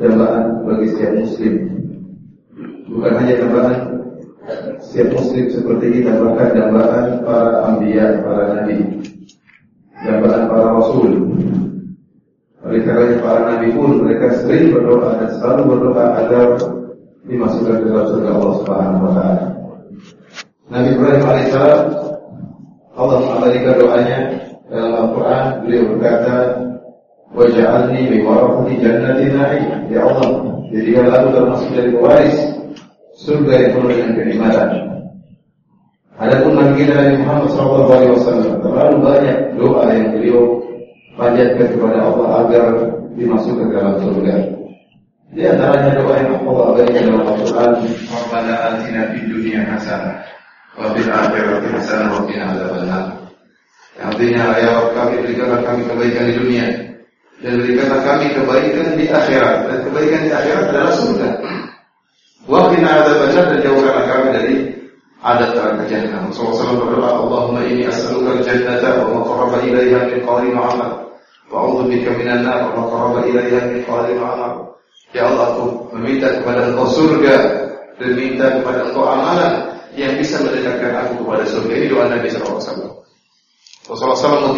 dambaan bagi setiap muslim. Bukan hanya dambaan setiap muslim seperti kita, bahkan dambaan para anbiya, para nabi, dambaan para rasul. Oleh karena para nabi pun mereka sering berdoa dan selalu berdoa agar dimasukkan ke dalam surga Allah Subhanahu wa taala. Nabi Ibrahim alaihissalam Allah mengabadikan doanya dalam Al-Quran beliau berkata waj'alni min warahati jannatin na'im ya Allah jadikan aku termasuk dari pewaris surga yang penuh dengan kenikmatan Adapun kita Nabi Muhammad SAW terlalu banyak doa yang beliau panjatkan kepada Allah agar dimasukkan ke dalam surga. Di antaranya doa yang Allah abadikan dalam Al-Quran, "Rabbana atina fid dunya hasanah wa fil akhirati hasanah wa qina adzabannar." Artinya ya Rabb kami berikanlah kami kebaikan di dunia dan berikanlah kami kebaikan di akhirat dan kebaikan di akhirat adalah surga. Wa qina adzabannar dan jauhkanlah kami dari adab neraka jahanam. Rasulullah berdoa, Allahumma inni as'aluka al-jannata wa ma qaraba ilaiha min qawlin wa amal. Wa a'udzu bika minan nar wa ma qaraba ilaiha min qawlin wa. Ya Allah, aku meminta kepada Engkau surga dan minta kepada Engkau amalan yang bisa mendekatkan aku kepada surga. Ini doa Nabi SAW. Rasulullah SAW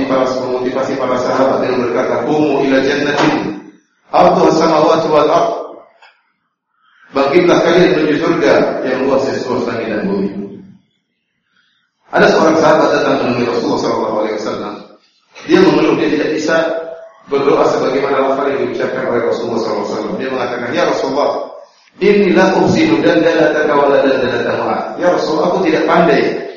memotivasi para sahabat dengan berkata, "Qumu ila jannatin arduha samawati wal ard." Bangkitlah kalian menuju surga yang luas seluas langit dan bumi. Ada seorang sahabat datang menemui Rasulullah SAW. Dia mengeluh dia tidak bisa berdoa sebagaimana lafaz yang diucapkan oleh Rasulullah SAW. Dia mengatakan, Ya Rasulullah, inilah uhsinu dan dalataka wa dan dalatama. Ya Rasulullah, aku tidak pandai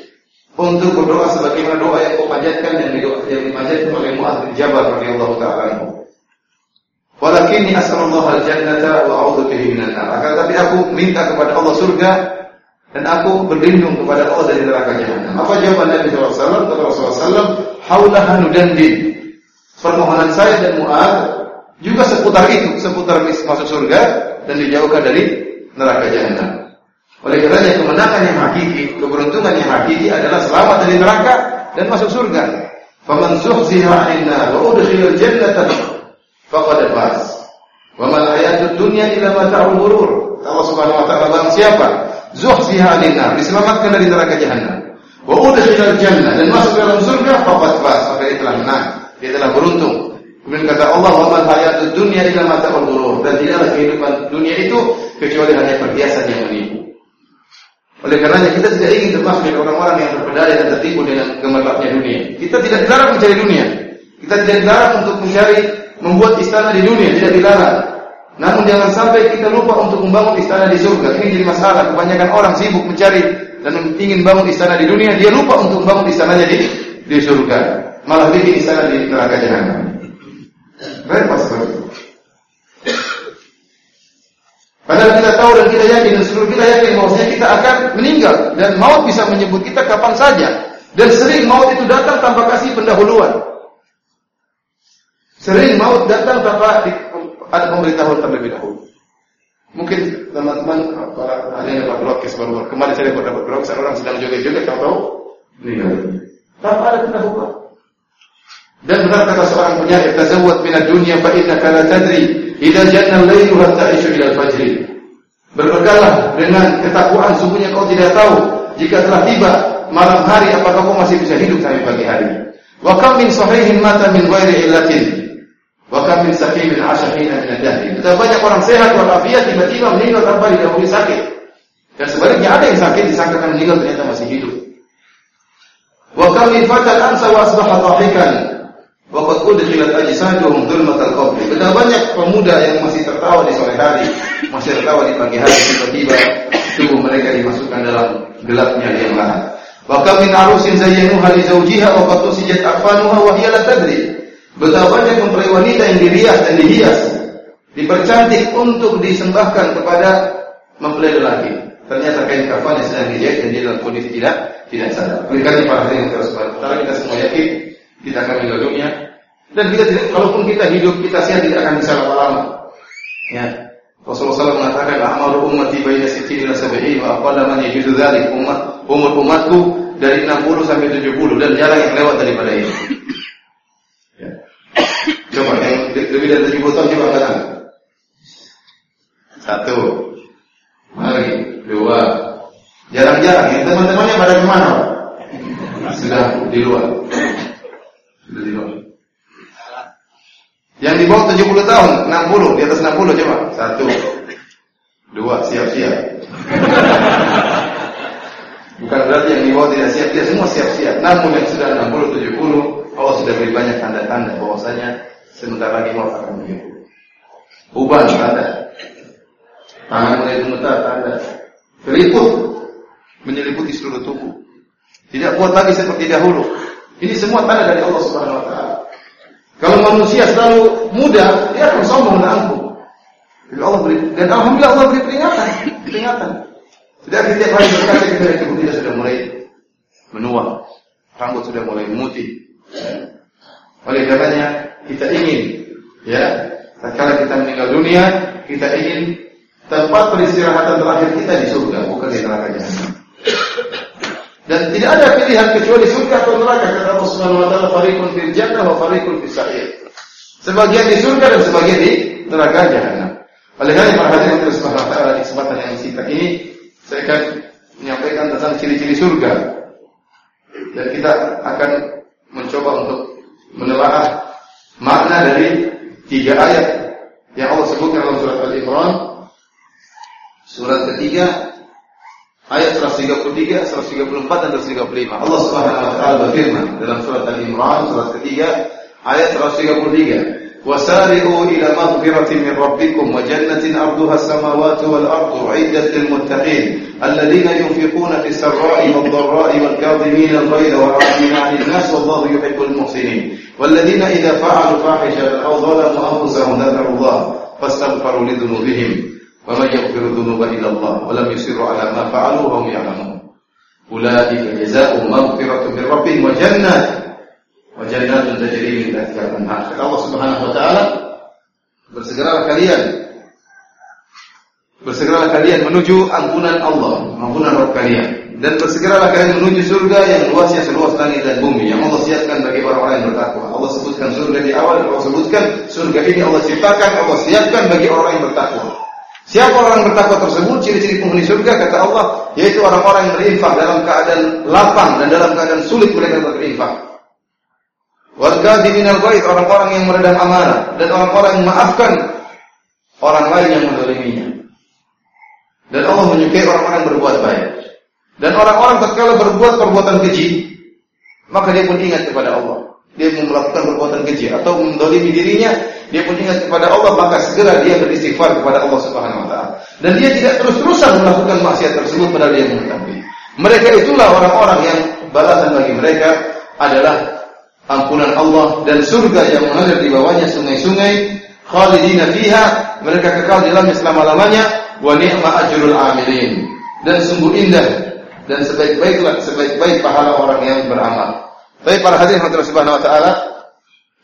untuk berdoa sebagaimana doa yang kau panjatkan yang, yang dipanjatkan oleh Mu'adz bin Jabal radhiyallahu taala anhu. Walakinni as'alullah al-jannata wa a'udzu bihi minan nar. Akan tapi aku minta kepada Allah surga dan aku berlindung kepada Allah dari neraka jahanam. Apa jawaban Nabi SAW? Kata Rasulullah SAW, haulaha nudandin. Permohonan saya dan Mu'ad juga seputar itu, seputar masuk surga dan dijauhkan dari neraka jahanam. Oleh karenanya kemenangan yang hakiki, keberuntungan yang hakiki adalah selamat dari neraka dan masuk surga. Faman zuhziha 'anil wa udkhila jannata faqad faz. Wa mal hayatud dunya illa mata'ul ghurur. Allah Subhanahu wa taala barang siapa zuhziha nar, diselamatkan dari neraka jahanam. Wa udkhila jannah dan masuk dalam surga faqad faz, maka dia telah menang, dia telah beruntung. Kemudian kata Allah, "Wa mal hayatud dunya illa mata'ul ghurur." Dan tidaklah kehidupan dunia itu kecuali hanya perhiasan yang menipu. Oleh karenanya kita tidak ingin termasuk dari orang-orang yang terpedaya dan tertipu dengan gemerlapnya dunia. Kita tidak dilarang mencari dunia. Kita tidak dilarang untuk mencari membuat istana di dunia, tidak dilarang. Namun jangan sampai kita lupa untuk membangun istana di surga. Ini jadi masalah. Kebanyakan orang sibuk mencari dan ingin bangun istana di dunia, dia lupa untuk membangun istananya di di surga. Malah bikin istana di neraka jahanam. Repot seperti. Padahal kita tahu dan kita yakin dan seluruh kita yakin bahwasanya kita akan meninggal dan maut bisa menyebut kita kapan saja. Dan sering maut itu datang tanpa kasih pendahuluan. Sering maut datang tanpa ada pemberitahuan terlebih dahulu. Mungkin teman-teman ada yang dapat broadcast baru kemarin saya dapat broadcast orang sedang joget-joget tahu meninggal. Tanpa ada pendahuluan. Dan benar kata seorang penyair, "Tazawwad min ad-dunya fa innaka la tadri idza janna al-lailu hal ta'ishu ila al-fajr." Berbekallah dengan ketakwaan sungguhnya kau tidak tahu jika telah tiba malam hari apakah kau masih bisa hidup sampai pagi hari. Wa kam min sahihin mata min ghairi illatin wa kam min saqimin 'asha hina min ad-dahr. Betapa banyak orang sehat walafiat tiba-tiba meninggal tanpa didahului sakit. Dan sebaliknya ada yang sakit disangkakan meninggal ternyata masih hidup. Wa kam min fatal amsa wa asbaha dhahikan Waqad udkhilat ajsaduhum dhulmatal qabr. Betapa banyak pemuda yang masih tertawa di sore hari, masih tertawa di pagi hari tiba-tiba tubuh mereka dimasukkan dalam gelapnya liang lahat. Wa min arusin zayyanuha li zawjiha wa qad tusijat akfanuha wa la tadri. Betapa banyak mempelai wanita yang dirias dan dihias dipercantik untuk disembahkan kepada mempelai lelaki. Ternyata kain kafan yang sedang dijahit dan dia dalam kondisi tidak tidak sadar. Oleh karena para hadirin terus Karena kita semua yakin kita akan dunia dan kita tidak, kalaupun kita hidup kita sehat tidak akan bisa lama-lama. Ya. Rasulullah SAW mengatakan amaru ummati baina sittin ila sab'in wa aqalla man yajuzu dzalik umat umur umatku dari 60 sampai 70 dan jarang yang lewat daripada itu. Ya. Coba yang lebih dari 70 tahun coba katakan. Satu. Mari, dua. Jarang-jarang yang teman-temannya pada ke mana? Sudah di luar. Yang di bawah 70 tahun, 60, di atas 60 coba. Satu. Dua, siap-siap. Bukan berarti yang di bawah tidak siap, dia semua siap-siap. Namun yang sudah 60, 70, Allah sudah beri banyak tanda-tanda bahwasanya sebentar lagi mau akan begitu. Uban tanda. Tangan mulai gemetar tanda. Keriput menyeliputi seluruh tubuh. Tidak kuat lagi seperti dahulu. Ini semua tanda dari Allah Subhanahu wa taala. Kalau manusia selalu muda, dia akan sombong dan angkuh. Jadi Allah beri dan alhamdulillah Allah beri peringatan, peringatan. Tidak setiap hari berkata kita tubuh kita sudah mulai menua, rambut sudah mulai memutih. Oleh karenanya kita ingin, ya, tatkala kita meninggal dunia, kita ingin tempat peristirahatan terakhir kita di surga, bukan di neraka. Dan tidak ada pilihan kecuali surga atau neraka kata Allah Subhanahu wa taala fariqun fil jannah wa fariqun fis sa'ir. Sebagian di surga dan sebagian di neraka jahanam. Oleh karena para hadirin Allah Subhanahu wa taala di kesempatan yang singkat ini saya akan menyampaikan tentang ciri-ciri surga. Dan kita akan mencoba untuk menelaah makna dari tiga ayat yang Allah sebutkan dalam surat Al-Imran surat ketiga ayat 133 134 dan 135 Allah Subhanahu wa taala berfirman dalam surat Al-Imran surat ketiga ayat 133 wasari'u ila maghfiratin min rabbikum wa jannatin arduha as-samawati wal ardu 'iddat lil muttaqin alladhina yunfiquna fis sarra'i wad dharra'i wal kadhimina al-ghayza wal 'afina 'anil nas wallahu yuhibbul muhsinin والذين إذا فعلوا فاحشة أو ظلموا أنفسهم ذكروا الله فاستغفروا لذنوبهم wa may yaghfiru dhunuba illa Allah wa lam yusirru ala ma fa'alu wa hum ya'lamun. Ulaika jazaa'uhum maghfiratun min rabbihim wa jannat wa jannatun tajri min tahtiha al-anhar. Allah Subhanahu wa taala, bersegeralah kalian bersegeralah dan bersegeralah kalian menuju surga yang luasnya seluas langit dan bumi yang Allah siapkan bagi orang-orang yang bertakwa. Allah sebutkan surga di awal, Allah sebutkan surga ini Allah ciptakan, Allah siapkan bagi orang yang bertakwa. Siapa orang bertakwa tersebut? Ciri-ciri penghuni surga kata Allah, yaitu orang-orang yang berinfak dalam keadaan lapang dan dalam keadaan sulit mereka berinfak. Warga di minal bait orang-orang yang meredam amanah dan orang-orang yang maafkan orang lain yang mendoliminya. Dan Allah menyukai orang-orang yang berbuat baik. Dan orang-orang tatkala berbuat perbuatan keji, maka dia pun ingat kepada Allah. Dia melakukan perbuatan keji atau mendolimi dirinya, dia pun ingat kepada Allah, maka segera dia beristighfar kepada Allah Subhanahu wa taala. Dan dia tidak terus-terusan melakukan maksiat tersebut padahal dia mengetahui. Mereka itulah orang-orang yang balasan bagi mereka adalah ampunan Allah dan surga yang mengalir di bawahnya sungai-sungai khalidina fiha mereka kekal di dalamnya selama-lamanya wa ni'ma ajrul amilin dan sungguh indah dan sebaik-baiklah sebaik-baik pahala orang yang beramal. Baik para hadirin Allah Subhanahu wa taala,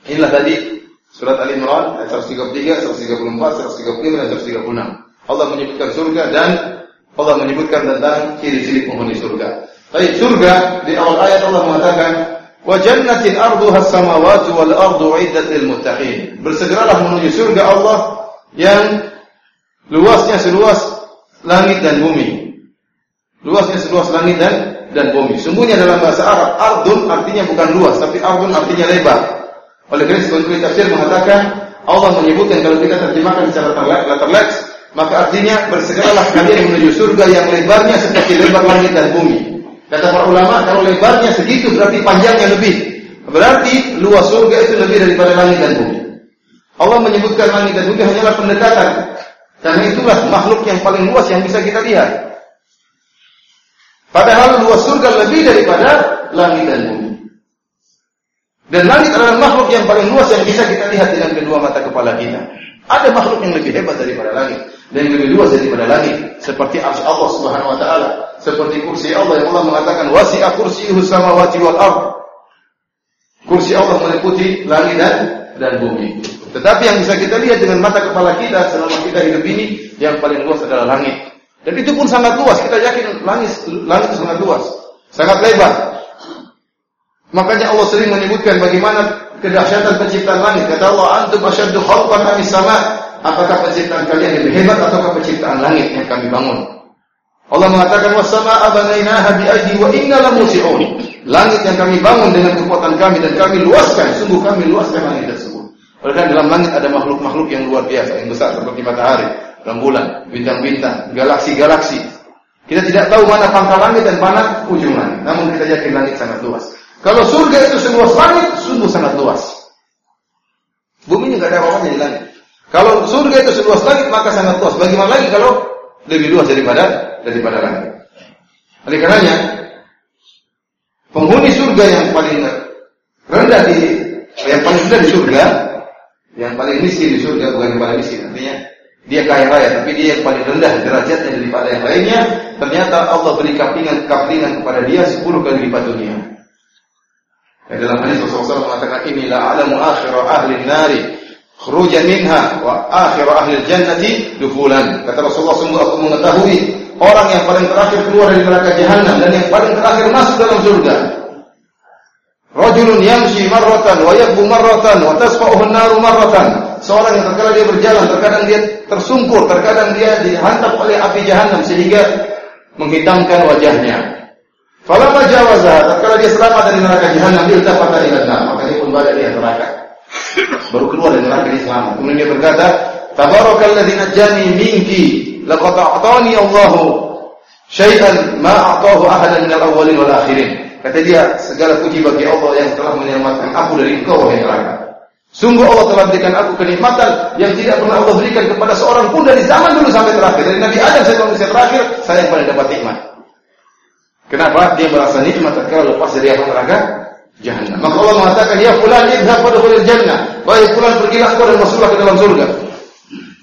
inilah tadi surat Al-Imran ayat 133, 134, 135 dan 136. Allah menyebutkan surga dan Allah menyebutkan tentang ciri-ciri penghuni surga. Baik surga di awal ayat Allah mengatakan wa jannatin arduha samawati wal ardu uiddat lil muttaqin. Bersegeralah menuju surga Allah yang luasnya seluas langit dan bumi. Luasnya seluas langit dan dan bumi. Sungguhnya dalam bahasa Arab, ardun artinya bukan luas, tapi ardun artinya lebar. Oleh karena sebagian tafsir mengatakan Allah menyebutkan kalau kita terjemahkan secara terleks, maka artinya bersegeralah kalian menuju surga yang lebarnya seperti lebar langit dan bumi. Kata para ulama, kalau lebarnya segitu berarti panjangnya lebih. Berarti luas surga itu lebih daripada langit dan bumi. Allah menyebutkan langit dan bumi hanyalah pendekatan. Karena itulah makhluk yang paling luas yang bisa kita lihat. Padahal luas surga lebih daripada langit dan bumi. Dan langit adalah makhluk yang paling luas yang bisa kita lihat dengan kedua mata kepala kita. Ada makhluk yang lebih hebat daripada langit dan yang lebih luas daripada langit, seperti arsy Allah Subhanahu wa taala, seperti kursi Allah yang Allah mengatakan wasi'a kursiyyuhu samawati wal ard. Kursi Allah meliputi langit dan dan bumi. Tetapi yang bisa kita lihat dengan mata kepala kita selama kita hidup ini yang paling luas adalah langit. Dan itu pun sangat luas. Kita yakin langit langit sangat luas, sangat lebar. Makanya Allah sering menyebutkan bagaimana kedahsyatan penciptaan langit. Kata Allah, "Antum asyaddu khalqan am sama?" Apakah penciptaan kalian lebih hebat ataukah penciptaan langit yang kami bangun? Allah mengatakan, "Was-samaa'a banainaha bi'aidi wa inna lamusi'un." Langit yang kami bangun dengan kekuatan kami dan kami luaskan, sungguh kami luaskan langit tersebut. Oleh karena dalam langit ada makhluk-makhluk yang luar biasa, yang besar seperti matahari, rembulan, bintang-bintang, galaksi-galaksi. Kita tidak tahu mana pangkal langit dan mana ujung langit. Namun kita yakin langit sangat luas. Kalau surga itu seluas langit, sungguh sangat luas. Bumi ini nggak ada apa-apanya di langit. Kalau surga itu seluas langit, maka sangat luas. Bagaimana lagi kalau lebih luas daripada daripada langit? Oleh karenanya, penghuni surga yang paling rendah di yang paling rendah di surga, yang paling miskin di surga bukan yang paling miskin, artinya dia kaya raya, tapi dia yang paling rendah derajatnya daripada yang lainnya. Ternyata Allah beri kaplingan kaplingan kepada dia 10 kali lipat dunia. Ya, dalam hadis Rasulullah mengatakan inilah alamu akhirah ahli nari khurujan minha wa akhir ahli jannati dufulan. Kata Rasulullah sungguh aku mengetahui orang yang paling terakhir keluar dari neraka jahanam dan yang paling terakhir masuk dalam surga. Rajulun yamshi marratan wa yakbu marratan wa tasfa'uhu an-naru marratan. Seorang yang terkadang dia berjalan, terkadang dia tersungkur, terkadang dia dihantam oleh api jahanam sehingga menghitamkan wajahnya. Falamma jawaza, tatkala dia selamat dari neraka jahanam, dia iltafata ila nar, maka dia pun balik dia neraka. Baru keluar dari neraka dia selamat. Kemudian dia berkata, "Tabarakalladzi najjani minki, laqad a'tani Allah syai'an ma a'tahu ahadan minal awwalin wal akhirin." Kata dia, segala puji bagi Allah yang telah menyelamatkan aku dari engkau wahai neraka. Sungguh Allah telah berikan aku kenikmatan yang tidak pernah Allah berikan kepada seorang pun dari zaman dulu sampai terakhir. Dari Nabi Adam sampai manusia terakhir, saya yang paling dapat nikmat. Kenapa? Dia merasa nikmat tatkala lepas dari api neraka jahanam. Maka Allah mengatakan, "Ya fulan idhab fadkhulil jannah." Wahai fulan pergilah kau dan masuklah ke dalam surga.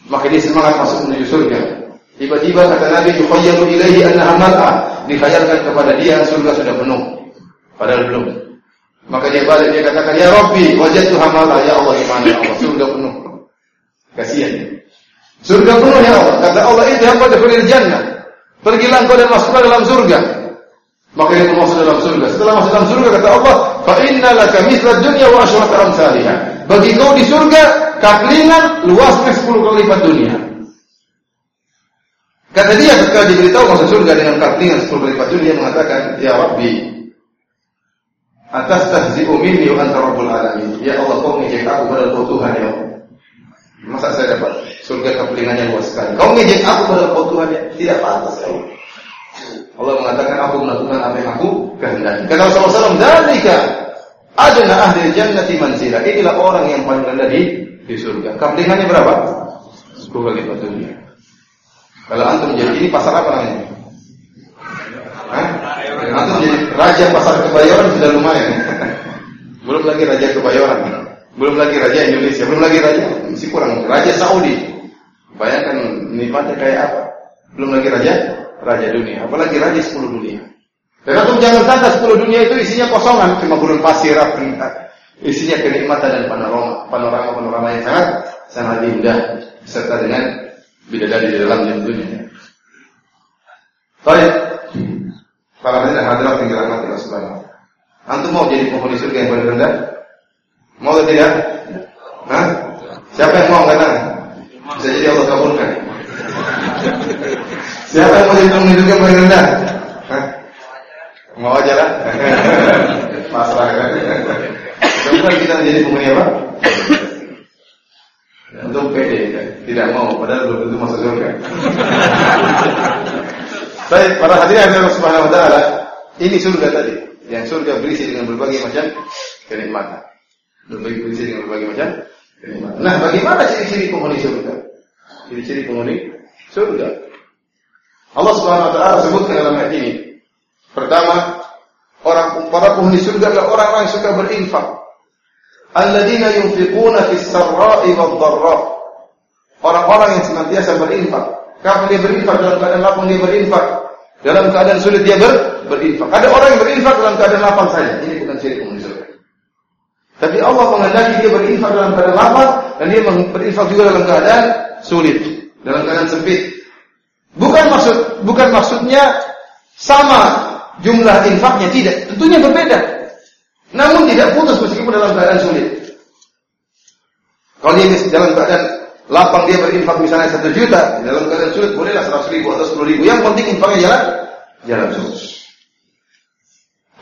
Maka dia semangat masuk menuju surga. Tiba-tiba kata Nabi, "Yukhayyalu ilaihi annaha mar'ah." Dikhayalkan kepada dia surga sudah penuh. Padahal belum. Maka dia balik dia katakan, "Ya Rabbi, wajadtu hamala ya Allah di mana ya Allah? Surga penuh." Kasihan. Surga penuh ya Allah. Kata Allah, "Idhab fadkhulil jannah." Pergilah kau dan masuklah dalam surga. Maka dia masuk dalam surga. Setelah masuk dalam surga kata Allah, "Fa inna laka mithla dunya wa asyrata amsalha." Bagi kau di surga kaplingan luasnya 10 kali lipat dunia. Kata dia ketika diberitahu masuk surga dengan kaplingan 10 kali lipat dunia mengatakan, "Ya Rabbi, atas tahzi'u minni wa anta rabbul alamin." Ya Allah, kau ngejek aku padahal kau Tuhan ya. Masa saya dapat surga kaplingannya luas sekali. Kau ngejek aku padahal kau Tuhan ya. Tidak pantas ya Allah. Allah mengatakan aku melakukan apa yang aku kehendaki. Kata Rasulullah SAW, "Dzalika adna ahli jannati manzila." Inilah orang yang paling rendah di di surga. Kaplingannya berapa? 10 kali lipat dunia. Kalau antum jadi ini pasar apa namanya? Hah? Antum jadi raja pasar kebayoran sudah lumayan. belum lagi raja kebayoran. Belum lagi raja Indonesia, belum lagi raja masih kurang. Raja Saudi. Bayangkan nikmatnya kayak apa? Belum lagi raja raja dunia, apalagi raja 10 dunia. Dan antum jangan sangka 10 dunia itu isinya kosongan, cuma gurun pasir, isinya kenikmatan dan panorama, panorama panorama yang sangat sangat indah serta dengan bidadari di dalamnya tentunya. Baik. Para hadirin hadirat yang dirahmati Allah Subhanahu Antum mau jadi penghuni surga yang paling rendah? Mau atau tidak? Hah? Siapa yang mau kata? Bisa jadi Allah kabulkan. Siapa yang mau jadi penghuni surga yang paling rendah? Hah? Mau aja lah. Masalah kan. Coba kita menjadi penghuni apa? Untuk kan? tidak mau, padahal belum tentu masuk surga. Baik, para hadirin yang Subhanahu wa taala, ini surga tadi. Yang surga berisi dengan berbagai macam kenikmatan. Berbagai berisi dengan berbagai macam kenikmatan. Nah, bagaimana ciri-ciri penghuni surga? Ciri-ciri penghuni surga. Allah Subhanahu wa taala sebutkan dalam ayat ini. Pertama, orang para penghuni surga adalah orang-orang yang suka berinfak. Alladzina yunfiquna fis sarra'i wad dharra. Orang-orang yang senantiasa berinfak. Kapan dia berinfak dalam keadaan lapang dia berinfak. Dalam keadaan sulit dia ber, berinfak. Ada orang yang berinfak dalam keadaan lapang saja. Ini bukan penghuni surga. Tapi Allah menghendaki dia berinfak dalam keadaan lapang dan dia berinfak juga dalam keadaan sulit, dalam keadaan sempit. Bukan maksud bukan maksudnya sama jumlah infaknya tidak, tentunya berbeda. Namun tidak putus meskipun dalam keadaan sulit. Kalau dia dalam keadaan lapang dia berinfak misalnya satu juta, dalam keadaan sulit bolehlah seratus ribu atau sepuluh ribu. Yang penting infaknya jalan jalan terus.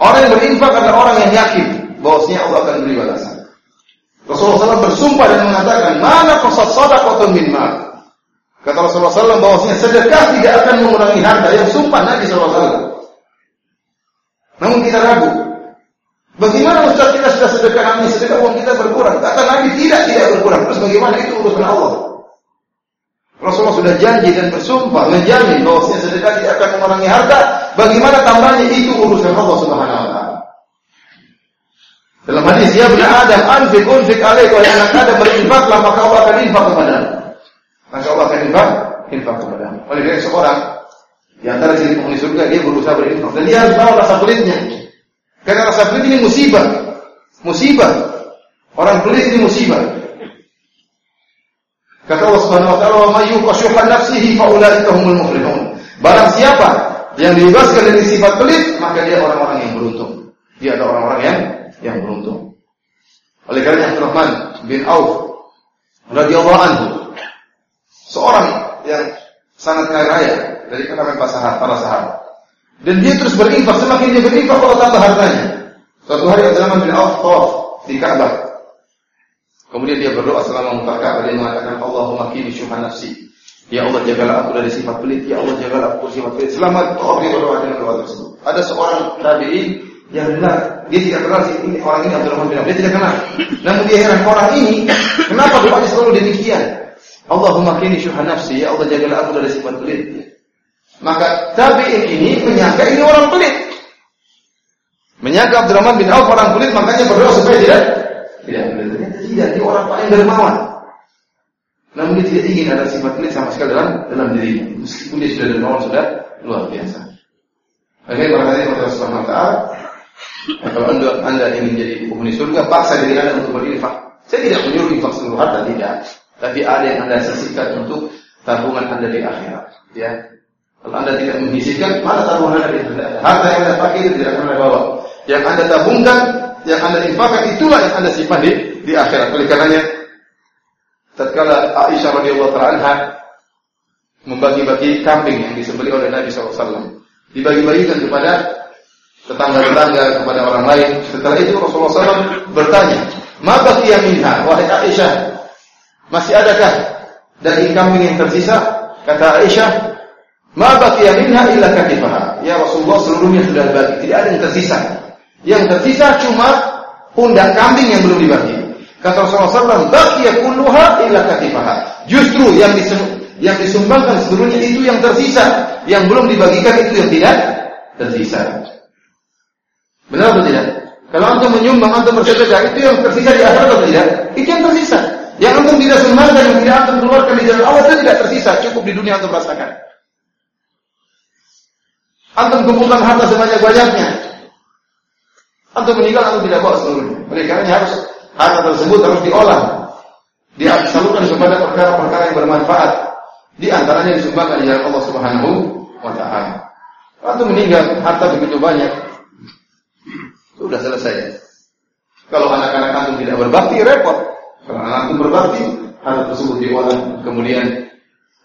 Orang yang berinfak adalah orang yang yakin bahwasanya Allah akan beri balasan. Rasulullah SAW bersumpah dan mengatakan, mana qasad sadaqatun min mal. Kata Rasulullah SAW bahwasanya sedekah tidak akan mengurangi harta. Yang sumpah Nabi SAW. Namun kita ragu. Bagaimana Ustaz kita sudah sedekah ini, sedekah uang kita berkurang? Kata Nabi tidak, tidak berkurang. Terus bagaimana itu urusan Allah? Rasulullah sudah janji dan bersumpah menjamin bahwa sedekah tidak akan mengurangi harta. Bagaimana tambahnya itu urusan Allah Subhanahu wa taala. Dalam hadis ya benar Adam, anfik unfik alaik wahai anak Adam berinfaklah maka Allah akan infak kepada. Maka Allah akan infak, infak kepada. Oleh karena seorang di antara ciri penghuni surga dia berusaha berinfak dan dia harus bawa rasa pelitnya. Karena rasa pelit ini musibah. Musibah. Orang pelit ini musibah. Kata Allah Subhanahu wa taala, "Wa may yuqashuha nafsihi fa ulaika humul muflihun." Barang siapa yang dibebaskan dari sifat pelit, maka dia orang-orang yang beruntung. Dia adalah orang-orang yang yang beruntung. Oleh karena Abdurrahman bin Auf radhiyallahu anhu seorang yang sangat kaya raya dari kalangan para sahabat, para sahabat. Dan dia terus berinfak, semakin dia berinfak Allah tambah hartanya. Suatu hari Abdurrahman bin Auf tawaf di Ka'bah. Kemudian dia berdoa selama memutar Ka'bah dia mengatakan Allahumma kini syuha nafsi. Ya Allah jagalah aku dari sifat pelit. Ya Allah jagalah aku dari sifat pelit. Selama tawaf dia berdoa dengan doa tersebut. Ada seorang tabi'in yang benar. Dia tidak kenal si ini orang ini Abdurrahman bin Auf. Dia tidak kenal. Namun dia heran orang ini kenapa doanya selalu demikian? Allahumma kini syuha nafsi. Ya Allah jagalah aku dari sifat pelit. Maka tabi'in ini menyangka ini orang pelit. Menyangka Abdurrahman bin Auf orang pelit, makanya berdoa supaya tidak tidak tidak, dia orang paling dermawan. Namun dia tidak ingin ada sifat pelit sama sekali dalam dalam dirinya. Meskipun dia sudah dermawan sudah luar biasa. Oke, barangkali kepada Subhanahu wa taala kalau anda, anda ingin jadi penghuni surga, paksa diri anda untuk berinfak. Saya tidak menyuruh infak seluruh harta, tidak. Tapi ada yang anda sisihkan untuk tabungan anda di akhirat. Ya, kalau anda tidak mengisihkan, mana tabungan anda tidak ada. Harta yang anda pakai itu tidak akan anda bawa. Yang anda tabungkan, yang anda infakkan, itulah yang anda simpan di, di akhirat. Oleh karenanya, tatkala Aisyah radhiyallahu taala membagi-bagi kambing yang disembelih oleh Nabi SAW, dibagi-bagikan kepada tetangga-tetangga kepada orang lain. Setelah itu Rasulullah SAW bertanya, "Ma baqiya minha?" Wahai Aisyah, masih adakah daging kambing yang tersisa? Kata Aisyah, Ma baqiya minha illa katifaha. Ya Rasulullah seluruhnya sudah dibagi, tidak ada yang tersisa. Yang tersisa cuma pundak kambing yang belum dibagi. Kata Rasulullah SAW, baqiya kulluha illa katifaha. Justru yang disum yang disumbangkan seluruhnya itu yang tersisa, yang belum dibagikan itu yang tidak tersisa. Benar atau tidak? Kalau antum menyumbang, antum bersedekah, itu yang tersisa di akhirat atau tidak? Itu yang tersisa. Yang antum tidak sumbangkan, yang tidak antum keluarkan di jalan Allah itu tidak tersisa, cukup di dunia antum rasakan. Antum kumpulkan harta sebanyak-banyaknya. Antum meninggal, antum tidak bawa seluruhnya. Oleh karena harus harta tersebut harus diolah. Disalurkan kepada perkara-perkara yang bermanfaat. Di antaranya disumbangkan di jalan Allah Subhanahu wa taala. Antum meninggal, harta begitu banyak. Sudah selesai. Kalau anak-anak antum tidak berbakti, repot. Kalau anak antum berbakti, harta tersebut diolah, kemudian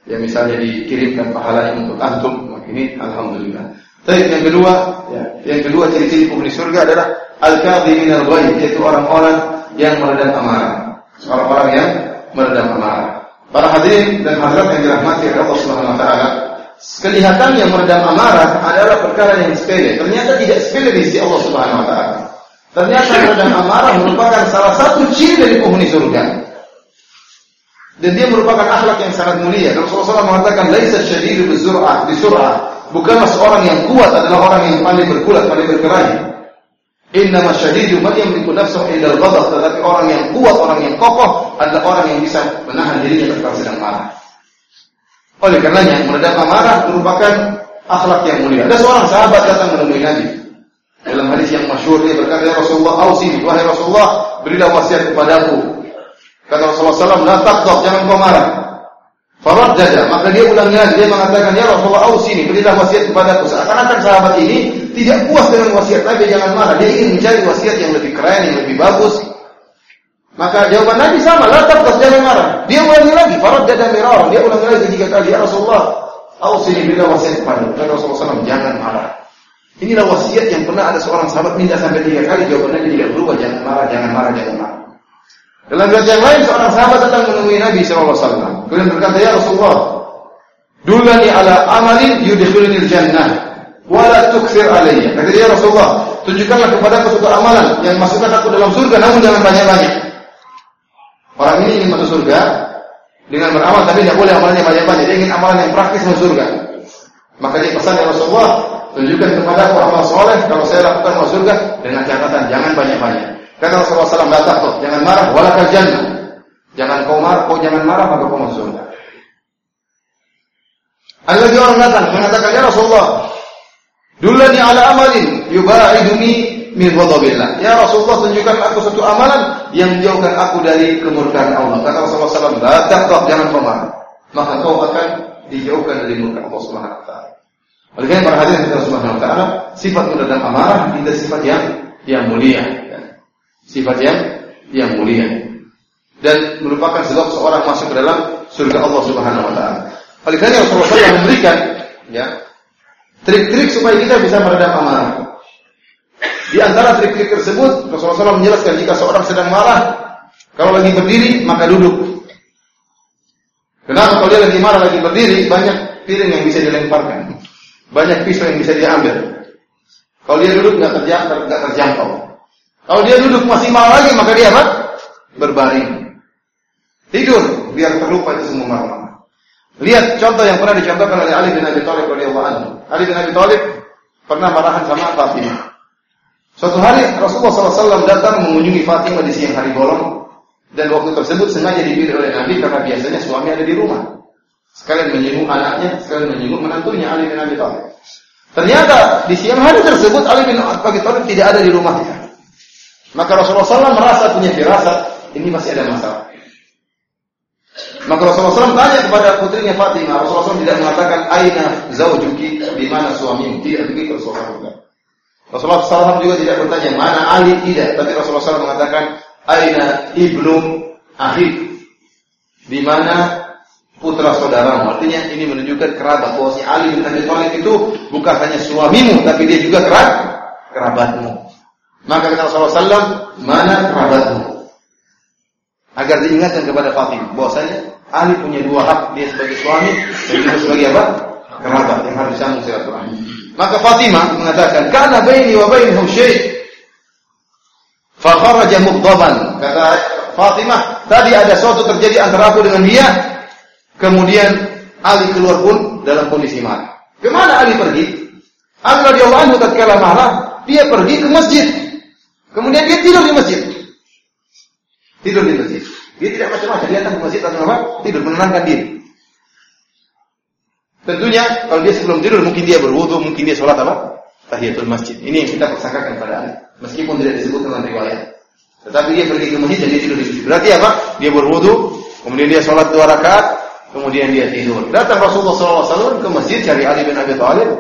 ya misalnya dikirimkan pahalanya untuk antum, ini alhamdulillah. Tapi yang kedua, ya, yang kedua ciri-ciri penghuni surga adalah al-kadhimin al-ghaib, yaitu orang-orang yang meredam amarah. Orang-orang yang meredam amarah. Para hadirin dan hadirat yang dirahmati Allah Subhanahu wa taala, kelihatannya meredam amarah adalah perkara yang sepele. Ternyata tidak sepele di sisi Allah Subhanahu wa taala. Ternyata meredam amarah merupakan salah satu ciri dari penghuni surga. Dan dia merupakan akhlak yang sangat mulia. Rasulullah SAW mengatakan, "Laisa syadidu bizur'ah, bisur'ah." Bukanlah seorang yang kuat adalah orang yang pandai berkulat, pandai berkelahi. Inna masyadidu man yamliku nafsahu indal ghadab, tetapi orang yang kuat, orang yang kokoh adalah orang yang bisa menahan dirinya ketika sedang marah. Oleh karenanya, meredam amarah merupakan akhlak yang mulia. Ada seorang sahabat datang menemui Nabi. Dalam hadis yang masyhur dia berkata, "Ya Rasulullah, ausini, wahai Rasulullah, berilah wasiat kepadaku." Kata Rasulullah SAW, "La jangan kau marah." Farad dada, maka dia ulangi lagi, dia mengatakan, "Ya Rasulullah, ausini, berilah wasiat kepadaku." Seakan-akan sahabat ini tidak puas dengan wasiat Nabi jangan marah. Dia ingin mencari wasiat yang lebih keren, yang lebih bagus. Maka jawaban Nabi sama, la taqtas jangan marah. Dia ulangi lagi, farad dada mirara. Dia ulangi lagi tiga kali, ya Rasulullah, ausini bila wasiat kepada. Dan Rasulullah SAW jangan marah. Inilah wasiat yang pernah ada seorang sahabat minta sampai tiga kali, jawaban Nabi tidak berubah, jangan marah, jangan marah, jangan marah. Dalam riwayat yang lain seorang sahabat datang menemui Nabi SAW. Kemudian berkata, "Ya Rasulullah, dulani ala amalin yudkhilunil jannah." wala tukfir alayya. Kata dia Rasulullah, tunjukkanlah kepada aku suatu amalan yang masukkan aku dalam surga namun jangan banyak-banyak. Orang ini ingin masuk surga dengan beramal tapi tidak boleh amalnya banyak-banyak. Dia ingin amalan yang praktis masuk surga. Maka dia pesan ya Rasulullah, tunjukkan kepada aku amal soleh kalau saya lakukan masuk surga dengan catatan jangan banyak-banyak. Kata Rasulullah SAW, la takut, jangan marah, wala jannah. Jangan kau marah, kau jangan marah maka kau masuk. Ada lagi orang datang mengatakan ya Rasulullah, Dulani ala amalin yubaiduni min ghadabillah. Ya Rasulullah tunjukkan aku satu amalan yang menjauhkan aku dari kemurkaan Allah. Kata Rasulullah SAW, la taqtab jangan pemarah. Maka kau akan dijauhkan dari murka Allah taala. Oleh karena hadirin Allah Subhanahu wa taala, sifat meredam amarah itu sifat yang yang mulia. Sifat yang yang mulia. Dan merupakan sebab seorang masuk ke dalam surga Allah Subhanahu wa taala. Oleh karena Rasulullah SAW memberikan ya Trik-trik supaya kita bisa meredam amarah. Di antara trik-trik tersebut, Rasulullah SAW menjelaskan jika seorang sedang marah, kalau lagi berdiri, maka duduk. Kenapa kalau dia lagi marah, lagi berdiri, banyak piring yang bisa dilemparkan. Banyak pisau yang bisa diambil. Kalau dia duduk, nggak terjangkau, nggak terjangkau. Kalau dia duduk masih marah lagi, maka dia apa? Berbaring. Tidur, biar terlupa itu semua marah. Lihat contoh yang pernah dicontohkan oleh Ali bin Abi Thalib radhiyallahu anhu. Ali bin Abi Thalib pernah marahan sama Fatimah. Suatu hari Rasulullah SAW datang mengunjungi Fatimah di siang hari bolong dan waktu tersebut sengaja dipilih oleh Nabi karena biasanya suami ada di rumah. Sekalian menyinggung anaknya, sekalian menyinggung menantunya Ali bin Abi Thalib. Ternyata di siang hari tersebut Ali bin Abi Thalib tidak ada di rumahnya. Maka Rasulullah SAW merasa punya firasat, ini masih ada masalah. Maka Rasulullah SAW tanya kepada putrinya Fatimah. Rasulullah SAW tidak mengatakan aina zaujuki di mana suamimu. Tidak begitu Rasulullah SAW. Rasulullah SAW juga tidak bertanya mana Ali tidak. Tapi Rasulullah SAW mengatakan aina ibnu ahli. Di mana putra saudaramu. Artinya ini menunjukkan kerabat bahwa si Ali bin Abi Thalib itu bukan hanya suamimu, tapi dia juga kerab kerabatmu. Maka kata Rasulullah SAW, mana kerabatmu? Agar diingatkan kepada Fatimah bahwasanya Ali punya dua hak, dia sebagai suami dan juga sebagai apa? Kerabat yang harus disambung silaturahmi. Maka Fatimah mengatakan, "Kana baini wa bainahu syai'." Fa kharaja mughdaban. Kata Fatimah, tadi ada sesuatu terjadi antara aku dengan dia. Kemudian Ali keluar pun dalam kondisi marah. Ke mana Ali pergi? Ali radhiyallahu anhu tatkala marah, dia pergi ke masjid. Kemudian dia tidur di masjid. Tidur di masjid. Dia tidak macam-macam, dia datang ke masjid atau apa? Tidur, menenangkan diri. Tentunya kalau dia sebelum tidur mungkin dia berwudu, mungkin dia sholat apa? Tahiyatul masjid. Ini yang kita persangkakan pada Ali. Meskipun tidak disebut dalam riwayat. Tetapi dia pergi ke masjid dan dia tidur di situ. Berarti apa? Dia berwudu, kemudian dia sholat dua rakaat, kemudian dia tidur. Datang Rasulullah SAW ke masjid cari Ali bin Abi Thalib.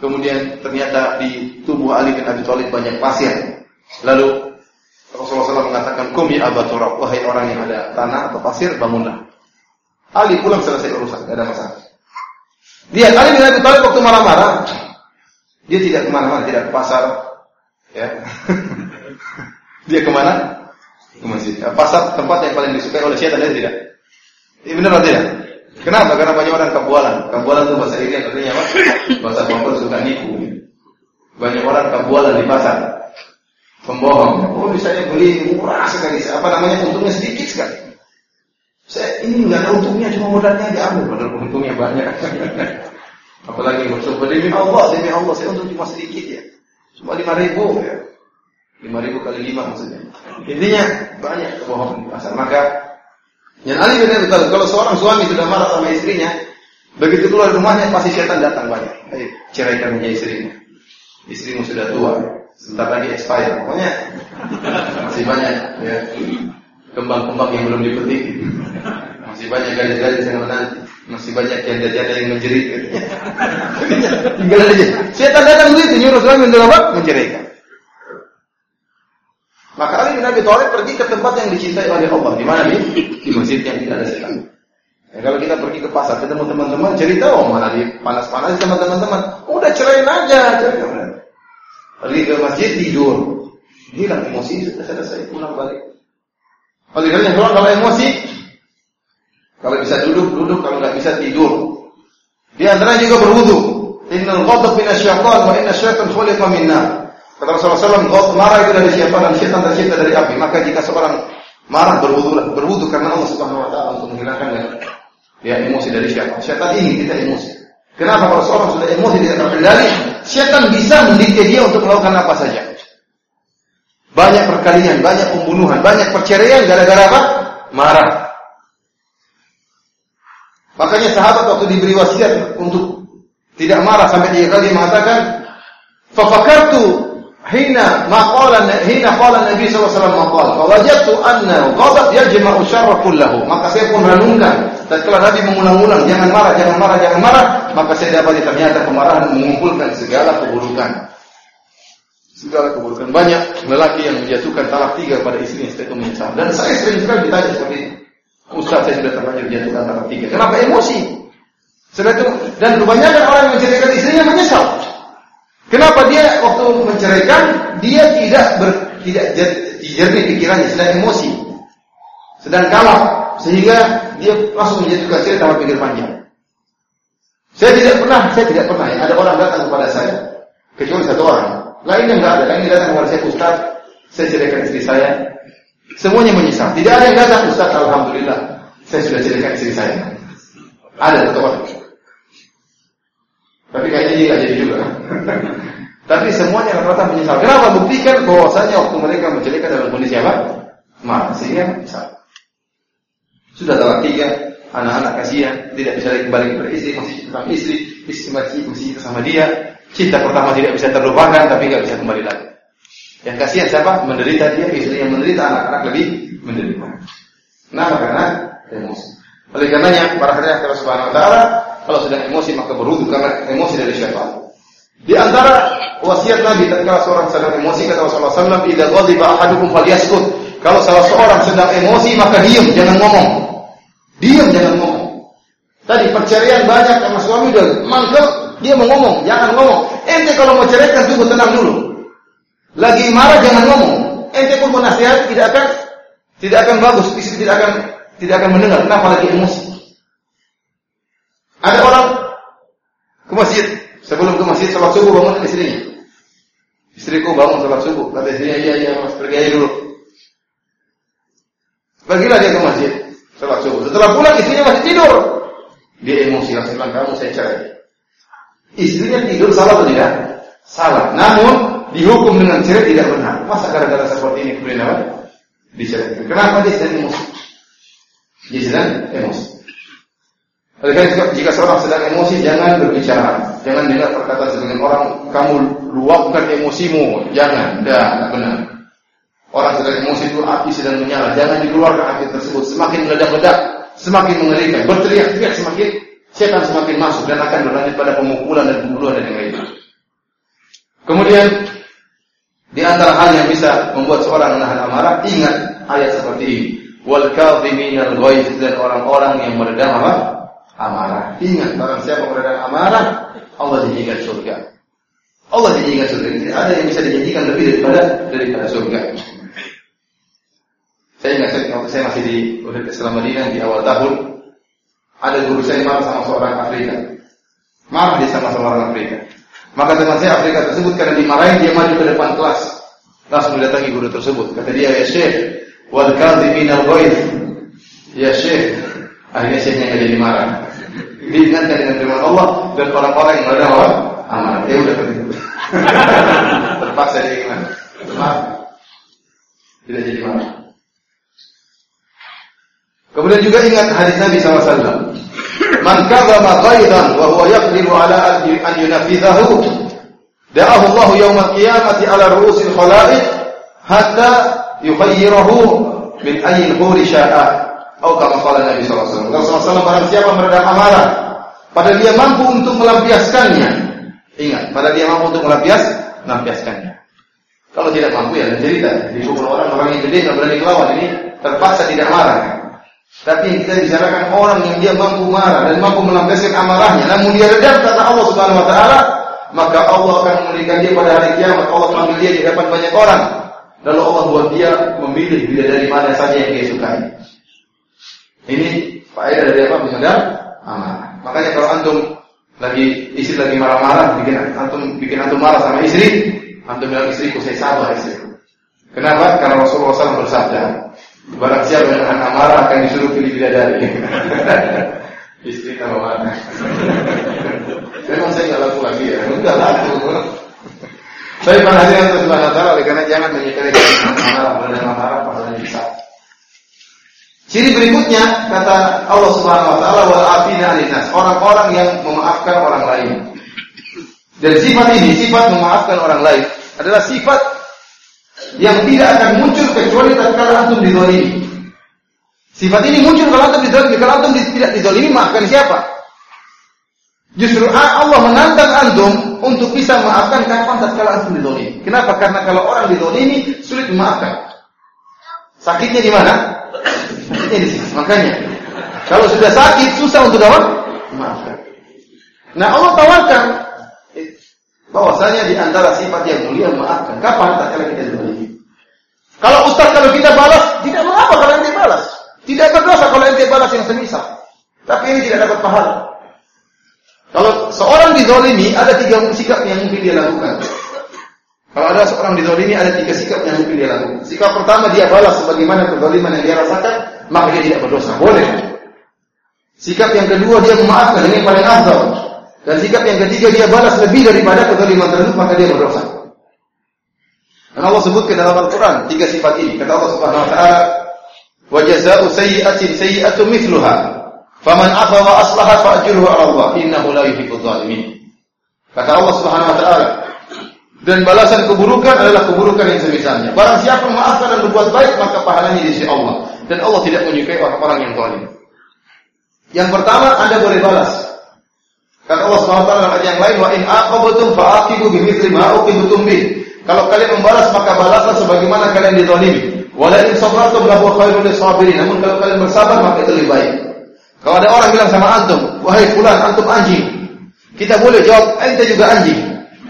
Kemudian ternyata di tubuh Ali bin Abi Thalib banyak pasir. Lalu Rasulullah SAW mengatakan, Kum ya Aba Turab, wahai orang yang ada tanah atau pasir, bangunlah. Ali pulang selesai urusan, tidak ada masalah. Dia kali bin Abi Thalib waktu marah-marah, dia tidak ke mana-mana, tidak ke pasar, ya. dia ke mana? Ke masjid. Ya, pasar tempat yang paling disukai oleh syaitan, tidak? Ini benar atau tidak? Kenapa? Karena banyak orang kabualan. Kabualan itu bahasa Inggris artinya apa? Bahasa Papua suka nipu. Banyak orang kabualan di pasar pembohong. Oh, misalnya beli murah sekali, apa namanya untungnya sedikit sekali. Saya ini nggak ada untungnya, cuma modalnya aja ambil, padahal untungnya banyak. Apalagi bersyukur demi Allah, demi Allah, saya untung cuma sedikit ya, cuma lima ribu ya. 5000 kali 5 maksudnya. Intinya banyak kebohongan di pasar. Maka yang Ali bin Abi Thalib kalau seorang suami sudah marah sama istrinya, begitu keluar rumahnya pasti setan datang banyak. Ayo ceraikan punya istrinya. Istrimu sudah tua, sebentar lagi expired. Pokoknya masih banyak ya kembang-kembang yang belum dipetik. Masih banyak gadis-gadis yang menanti. Masih banyak janda-janda yang menjerit. Tinggal aja. Setan datang begitu nyuruh suami apa? Menceraikan. Maka Ali bin Abi Thalib pergi ke tempat yang dicintai oleh Allah. Di mana? Di, di masjid yang tidak ada setan. Ya, kalau kita pergi ke pasar, ketemu teman-teman, cerita, oh mana di panas-panas sama teman-teman. Udah ceraiin aja. Ceraiin. Pergi ke masjid, tidur. Hilang emosi, sudah selesai, pulang balik. Oleh karena kalau emosi, kalau bisa duduk, duduk. Kalau nggak bisa tidur. Di antara juga berwudu. Innal ghadab min asyaitan wa inna syaitan khuliqa min nar. Kata Rasulullah SAW, marah itu dari syaitan dan syaitan tercipta dari api. Maka jika seorang marah berwudu berwudu karena Allah Subhanahu wa taala untuk menghilangkan ya emosi dari syaitan. Syaitan ingin kita emosi. Kenapa kalau seorang sudah emosi tidak terkendali, syaitan bisa mendikte dia untuk melakukan apa saja. Banyak perkalian, banyak pembunuhan, banyak perceraian gara-gara apa? Marah. Makanya sahabat waktu diberi wasiat untuk tidak marah sampai tiga kali mengatakan, "Fafakartu hina maqala hina qala Nabi sallallahu alaihi wasallam maqal, fawajadtu anna ghadab yajma'u syarra kullahu." Maka saya pun renungkan tatkala Nabi mengulang-ulang, "Jangan marah, jangan marah, jangan marah," maka saya dapat ternyata kemarahan mengumpulkan segala keburukan. Segala keburukan banyak lelaki yang menjatuhkan talak tiga pada istrinya setelah menyesal. Dan saya sering sekali ditanya seperti itu. Ustaz saya sudah terlanjur jatuh antara tiga. Kenapa emosi? Setelah itu dan kebanyakan orang yang menceraikan istrinya menyesal. Kenapa dia waktu menceraikan dia tidak ber, tidak jernih pikirannya, sedang emosi, sedang kalah sehingga dia langsung menjatuhkan istri tanpa pikir panjang. Saya tidak pernah, saya tidak pernah ya, ada orang datang kepada saya kecuali satu orang. Lainnya enggak ada, lainnya datang kepada saya Ustaz, saya ceraikan istri saya, Semuanya menyesal. Tidak ada yang datang, Ustaz, Alhamdulillah. Saya sudah ceritakan istri saya. Ada satu orang. Tapi kayaknya dia jadi juga. Tapi semuanya rata-rata menyesal. Kenapa? Buktikan bahwasanya waktu mereka menceritakan dalam kondisi apa? Marah. Sehingga. Sudah dalam tiga, anak-anak kasihan, tidak bisa lagi kembali kepada istri, masih tentang istri, istri masih, masih sama dia. Cinta pertama tidak bisa terlupakan, tapi nggak bisa kembali lagi. Yang kasihan siapa? Menderita dia, istri yang menderita, anak-anak lebih menderita. Kenapa? Karena emosi. Oleh karenanya, para hadirin Allah Subhanahu wa taala, kalau sedang emosi maka berwudu karena emosi dari syaitan. Di antara wasiat Nabi ketika seorang sedang emosi kata Rasulullah SAW, "Idza ghadiba ahadukum falyaskut." Kalau salah seorang sedang emosi maka diam, jangan ngomong. Diam, jangan ngomong. Tadi perceraian banyak karena suami udah mangkel, dia mau ngomong, jangan ngomong. Ente kalau mau ceraikan tunggu tenang dulu. Lagi marah jangan ngomong. Ente pun menasihat tidak akan tidak akan bagus, istri tidak akan tidak akan mendengar. Kenapa lagi emosi? Ada orang ke masjid, sebelum ke masjid sholat subuh bangun istrinya. Istriku bangun sholat subuh, kata istrinya iya iya mas pergi aja dulu. Pergilah dia ke masjid sholat subuh. Setelah pulang istrinya masih tidur. Dia emosi langsung bilang kamu saya cerai. Istrinya tidur salah atau tidak? Salah. Namun dihukum dengan cerai tidak benar. Masa gara-gara seperti ini kemudian apa? Diceraikan. Kenapa dia sedang emosi? Dia sedang emosi. Oleh karena jika seorang sedang emosi jangan berbicara, jangan dengar perkataan sebagian orang kamu luapkan emosimu, jangan, tidak benar. Orang sedang emosi itu api sedang menyala, jangan dikeluarkan api tersebut. Semakin meledak-ledak, semakin mengerikan, berteriak-teriak semakin setan semakin masuk dan akan berlanjut pada pemukulan dan pembunuhan dan yang lainnya. Kemudian di antara hal yang bisa membuat seorang menahan amarah, ingat ayat seperti ini. Wal kadhiminal ghaiz dan orang-orang yang meredam apa? Amarah. Ingat barang siapa meredam amarah, Allah janjikan surga. Allah janjikan surga. Tidak ada yang bisa dijanjikan lebih daripada daripada surga. Saya ingat waktu saya masih di Universitas Islam Madinah di awal tahun, ada guru saya marah sama seorang Afrika. Marah dia sama seorang Afrika. Maka teman saya Afrika tersebut karena dimarahin dia maju ke depan kelas. Langsung mendatangi guru tersebut. Kata dia, "Ya Syekh, wal kadhimin al ghaib." Ya Syekh, akhirnya Syekhnya jadi marah. Dengan firman Allah dan orang-orang yang ada apa? Amanah. Ya udah begitu. Terpaksa dia ingat. Maaf. Tidak jadi marah. Kemudian juga ingat hadis Nabi SAW. Man kadzaba ghaidan wa huwa yaqdiru ala an yunafidhahu da'ahu Allah yawm al-qiyamati ala ru'usil khalaiq hatta yukhayyirahu min ayyi al-huri sya'a. Atau kama qala Nabi SAW. Rasulullah SAW barang siapa meredam amarah pada dia mampu untuk melampiaskannya. Ingat, pada dia mampu untuk melampias, melampiaskannya. Kalau tidak mampu ya cerita. Di orang orang yang gede nggak berani melawan ini terpaksa tidak marah. Tapi kita bicarakan orang yang dia mampu marah dan mampu melampiaskan amarahnya, namun dia redam kata Allah Subhanahu wa taala, maka Allah akan memberikan dia pada hari kiamat. Allah panggil dia di depan banyak orang. Lalu Allah buat dia memilih bila dari mana saja yang dia sukai. Ini faedah dari apa? Mengendam amarah. Makanya kalau antum lagi istri lagi marah-marah, bikin antum bikin antum marah sama istri, antum bilang istriku saya sabar istriku. Kenapa? Karena Rasulullah SAW bersabda, Barang siapa yang akan amarah akan disuruh pilih bidadari. Istri kalau mana? Memang saya nggak laku lagi ya, nggak laku. Saya pada hari yang Subhanahu oleh karena jangan menyepelekan amarah, benar amarah padahal bisa. Ciri berikutnya kata Allah Subhanahu Wa Taala wal afina alinas orang-orang yang memaafkan orang lain. Dan sifat ini, sifat memaafkan orang lain adalah sifat yang tidak akan muncul kecuali tatkala antum dizalimi. Sifat ini muncul kalau antum dizalimi. Kalau antum tidak dizalimi, maafkan siapa? Justru Allah menantang antum untuk bisa memaafkan kapan tatkala antum dizalimi. Kenapa? Karena kalau orang dizalimi sulit memaafkan. Sakitnya di mana? Sakitnya di sini. Makanya kalau sudah sakit susah untuk apa? Memaafkan. Nah Allah tawarkan bahwasanya di antara sifat yang mulia memaafkan. Kapan tak kala kita diberi? Kalau ustaz kalau kita balas, tidak mengapa kalau ente balas. Tidak berdosa kalau ente balas yang semisal. Tapi ini tidak dapat pahala. Kalau seorang dizolimi, ada tiga sikap yang mungkin dia lakukan. Kalau ada seorang dizolimi, ada tiga sikap yang mungkin dia lakukan. Sikap pertama, dia balas sebagaimana kezoliman yang dia rasakan, maka dia tidak berdosa. Boleh. Sikap yang kedua, dia memaafkan. Ini paling afdal. Dan sikap yang ketiga dia balas lebih daripada kezaliman tersebut maka dia berdosa. Dan Allah sebutkan dalam Al-Quran tiga sifat ini. Kata Allah Subhanahu Wa Taala, "Wa sayyi'atin sayyi'atu mithluha, faman 'afa wa aslaha fa'ajruhu 'ala Allah, innahu la yuhibbudz zalimin." Kata Allah Subhanahu Wa Taala, dan balasan keburukan adalah keburukan yang semisalnya. Barang siapa memaafkan dan berbuat baik, maka pahalanya di sisi Allah. Dan Allah tidak menyukai orang-orang yang zalim. Yang pertama, Anda boleh balas Kata Allah SWT dalam ayat yang lain, wa in aqabtum fa'aqibu bimithli ma uqibtum bih. Kalau kalian membalas maka balaslah sebagaimana kalian dizalimi. Wa la in sabartum lahu khairul lisabirin. Namun kalau kalian bersabar maka itu lebih baik. Kalau ada orang bilang sama antum, wahai fulan, antum anjing. Kita boleh jawab, ente juga anjing.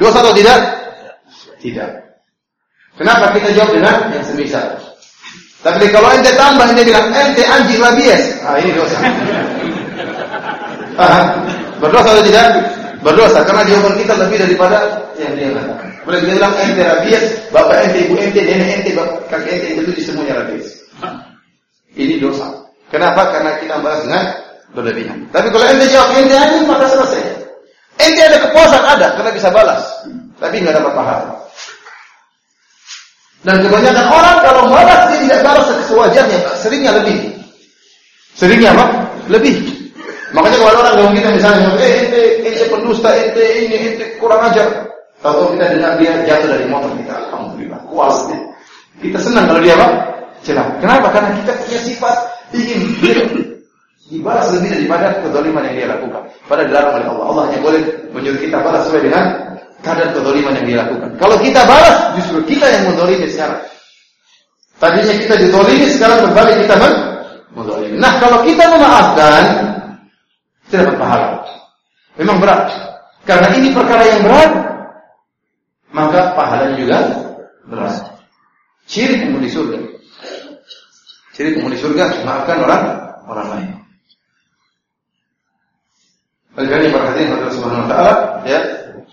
Dosa atau tidak? Tidak. Kenapa kita jawab dengan yang semisal? Tapi kalau ente tambah, ente bilang, ente anjing rabies. Ah, ini dosa. Paham? Berdosa atau tidak? Berdosa karena jawaban kita lebih daripada yang dia katakan. Boleh dia bilang ente rabies, bapak ente, ibu ente, nenek ente, kakek ente itu di semuanya rabies. Ini dosa. Kenapa? Karena kita bahas dengan berlebihan. Tapi kalau ente jawab ente anjing maka selesai. Ente ada kepuasan ada karena bisa balas, tapi nggak dapat pahala. Dan kebanyakan orang kalau balas dia tidak balas sewajarnya, seringnya lebih. Seringnya apa? Lebih. Makanya kalau orang ngomong kita misalnya, eh ente, ente pendusta, ente ini, ente kurang ajar. Tahu kita dengar dia jatuh dari motor kita, alhamdulillah, kuas. Kita senang kalau dia apa? Celah. Kenapa? Karena kita punya sifat ingin dibalas lebih daripada kezaliman yang dia lakukan. Pada dilarang oleh Allah. Allah hanya boleh menyuruh kita balas sesuai dengan kadar kezaliman yang dia lakukan. Kalau kita balas, justru kita yang menzalimi sekarang. Tadinya kita dizalimi, sekarang berbalik kita menzalimi. Nah, kalau kita memaafkan, tidak berpahala. Memang berat. Karena ini perkara yang berat, maka pahalanya juga berat. Ciri penghuni surga. Ciri penghuni surga maafkan orang orang lain. Karena perhatian Allah Subhanahu wa taala, ya,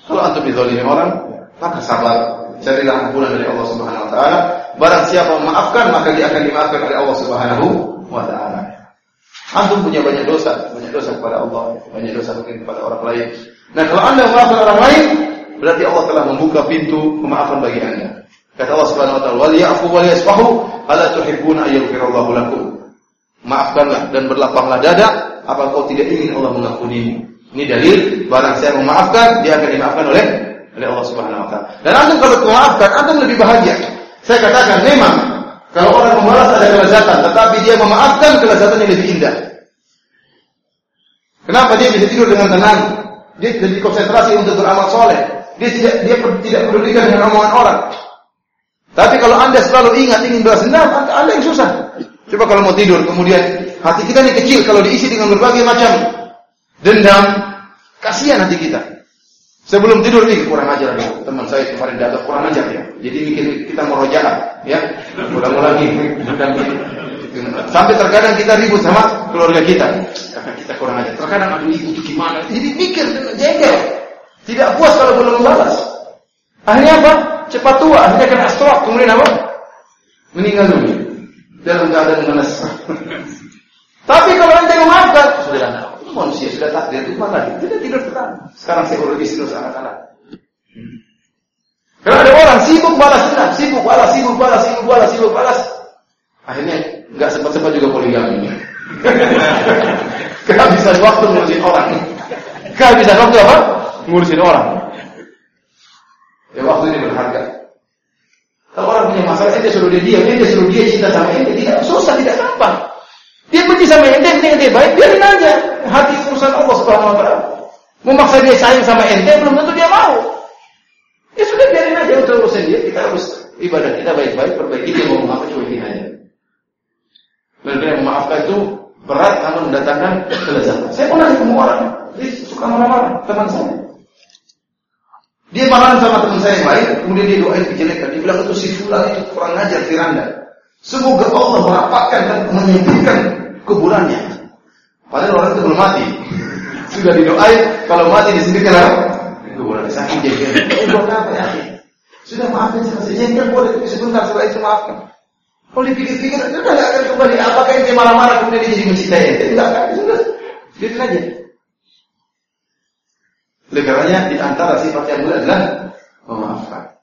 kalau antum dizalimi orang, maka sabar. Carilah ampunan dari Allah Subhanahu wa taala. Barang siapa memaafkan, maka dia akan dimaafkan oleh Allah Subhanahu wa taala. Antum punya banyak dosa, banyak dosa kepada Allah, banyak dosa mungkin kepada orang lain. Nah, kalau Anda memaafkan orang lain, berarti Allah telah membuka pintu pemaafan bagi Anda. Kata Allah Subhanahu wa taala, "Wal ya'fu wal yasfahu, ala tuhibbuna ayyughfirallahu lakum?" Maafkanlah dan berlapanglah dada, apa kau tidak ingin Allah mengampuni? Ini dalil barang saya memaafkan, dia akan dimaafkan oleh oleh Allah Subhanahu wa taala. Dan antum kalau memaafkan, antum lebih bahagia. Saya katakan memang kalau orang membalas ada kelezatan, tetapi dia memaafkan kelezatan yang lebih indah. Kenapa dia bisa tidur dengan tenang? Dia lebih konsentrasi untuk beramal soleh. Dia tidak dia tidak pedulikan dengan omongan orang. Tapi kalau anda selalu ingat ingin balas dendam, anda yang susah. Coba kalau mau tidur, kemudian hati kita ini kecil kalau diisi dengan berbagai macam dendam, kasihan hati kita. Sebelum tidur nih kurang ajar nih teman saya kemarin datang kurang ajar ya. Jadi mikir kita merojaah ya. Ulang-ulangi dendam Sampai terkadang kita ribut sama keluarga kita. Karena kita kurang ajar. Terkadang aduh ibu itu gimana? Jadi mikir jengkel. Tidak puas kalau belum membalas. Akhirnya apa? Cepat tua, akhirnya kena stroke, kemudian apa? Meninggal dunia. Dalam keadaan menes. Tapi kalau anda memaafkan, sudah manusia sudah takdir itu lagi? Tidak tidur tenang. Sekarang saya urus istri anak-anak. Karena ada orang sibuk balas dendam, sibuk balas, sibuk balas, sibuk balas, sibuk balas. Akhirnya nggak sempat-sempat juga poligami. Kehabisan waktu ngurusin orang. Kehabisan waktu apa? Ngurusin orang. Ya waktu ini berharga. Kalau orang punya masalah, ente suruh dia diam, ente suruh dia cinta sama ente, tidak susah, tidak gampang. Dia benci sama ente, ente ente baik, biarin aja. Hati urusan Allah Subhanahu wa taala. Memaksa dia sayang sama ente belum tentu dia mau. Ya sudah biarin aja untuk urusan dia, kita harus ibadah kita baik-baik, perbaiki dia mau apa cuekin aja. Dan dia memaafkan itu berat namun mendatangkan kelezatan. Saya pernah ketemu orang, dia suka marah-marah, teman saya. Dia marah sama teman saya yang lain, kemudian dia doain kejelekan. Dia bilang itu si fulan itu kurang ngajar tiranda. Semoga Allah merapatkan dan menyempitkan kuburannya. Padahal orang itu belum mati. Sudah didoain, kalau mati disebutkan apa? Kuburan saking jengkel. Eh, buat apa ya? Sudah maafkan saya. Jengkel boleh, tapi sebentar setelah itu maafkan. Kalau dipikir-pikir, itu gak akan kembali. Apakah ente marah-marah kemudian dia jadi mencintai ente? Enggak akan, sudah. Biarin aja. Oleh karenanya di antara sifat yang mulia adalah memaafkan.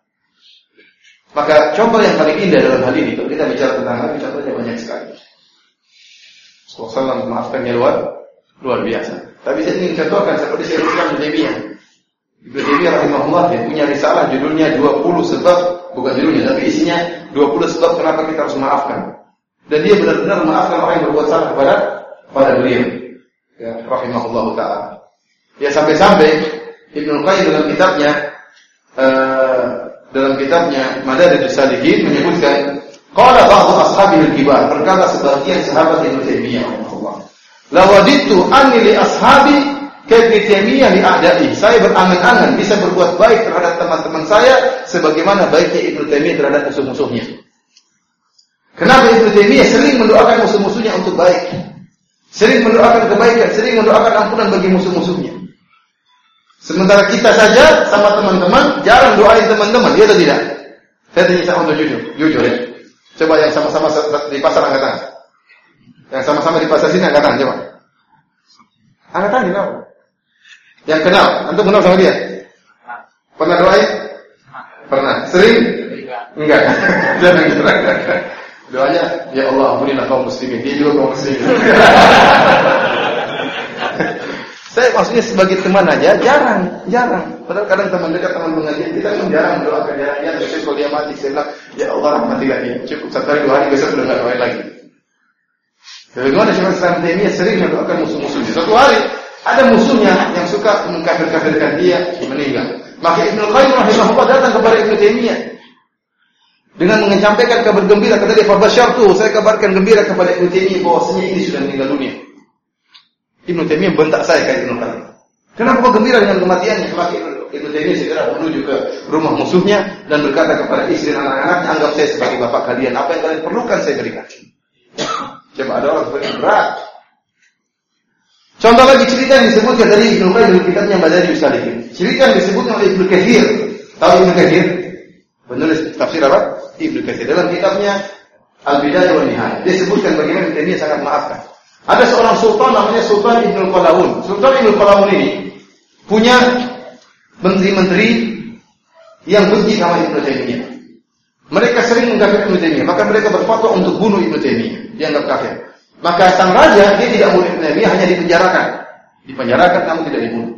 Maka contoh yang paling indah dalam hal ini, kalau kita bicara tentang hal ini, contohnya banyak sekali. Rasulullah memaafkannya luar luar biasa. Tapi saya ingin contohkan seperti saya Islam Ibnu Taimiyah. Ibnu Taimiyah rahimahullah dia punya risalah judulnya 20 sebab bukan judulnya tapi isinya 20 sebab kenapa kita harus memaafkan. Dan dia benar-benar memaafkan orang yang berbuat salah kepada pada beliau. Ya, rahimahullah taala. Ya sampai-sampai Ibnu Qayyim dalam kitabnya uh, dalam kitabnya Madarijus Salihin menyebutkan qala ba'd ashabil kibar berkata sebagian sahabat Ibnu Taimiyah rahimahullah. Lawadittu anni li ashabi Ibnu Taimiyah li a'da'i. Saya berangan-angan bisa berbuat baik terhadap teman-teman saya sebagaimana baiknya Ibnu Taimiyah terhadap musuh-musuhnya. Kenapa Ibnu Taimiyah sering mendoakan musuh-musuhnya untuk baik? Sering mendoakan kebaikan sering mendoakan ampunan bagi musuh-musuhnya Sementara kita saja sama teman-teman jarang doain teman-teman, iya atau tidak? Saya tanya sama untuk jujur, jujur ya. Coba yang sama-sama di pasar angkat tangan. Yang sama-sama di pasar sini angkat tangan, coba. Angkat tangan, kenapa? Yang kenal, antum kenal sama dia? Pernah doain? Pernah. Sering? Enggak. Jangan Doanya, ya Allah ampunilah kaum muslimin. Dia juga kaum muslimin. Saya maksudnya sebagai teman aja jarang, jarang. Padahal kadang teman dekat, teman pengajian kita kan jarang mendoakan ya. Ya, besok kalau dia mati saya bilang, ya Allah rahmatilah dia. Cukup satu hari dua hari besok sudah nggak doain lagi. Bagaimana Syekh Islam Taimiyah sering mendoakan musuh-musuhnya. Suatu hari ada musuhnya yang suka mengkafir-kafirkan dia meninggal. Maka Ibnu Qayyim rahimahullah datang kepada Ibnu Taimiyah dengan menyampaikan kabar gembira kata dia tuh saya kabarkan gembira kepada Ibnu Taimiyah bahwasanya ini sudah meninggal dunia. Ibnu Taimiyah bentak saya kayak Ibnu Qayyim. Kenapa kau gembira dengan kematiannya? Maka Ibnu Taimiyah segera menuju ke rumah musuhnya dan berkata kepada istri dan anak-anaknya, anggap saya sebagai bapak kalian. Apa yang kalian perlukan saya berikan. Coba ada orang seperti berat. Contoh lagi cerita yang disebutkan dari Ibnu Qayyim dalam kitabnya Madarij Salihin. Cerita yang disebutkan oleh Ibnu Katsir. Tahu Ibnu Katsir? Penulis tafsir apa? Ibnu Katsir dalam kitabnya Al-Bidayah wa Nihayah. Dia sebutkan bagaimana Ibnu Taimiyah sangat maafkan. Ada seorang sultan namanya Sultan Ibnu Qalawun. Sultan Ibnu Qalawun ini punya menteri-menteri yang benci sama Ibnu Taimiyah. Mereka sering mengkafirkan Ibnu Taimiyah, maka mereka berfatwa untuk bunuh Ibnu Taimiyah, dianggap kafir. Maka sang raja dia tidak bunuh Ibnu Taimiyah, hanya dipenjarakan. Dipenjarakan namun tidak dibunuh.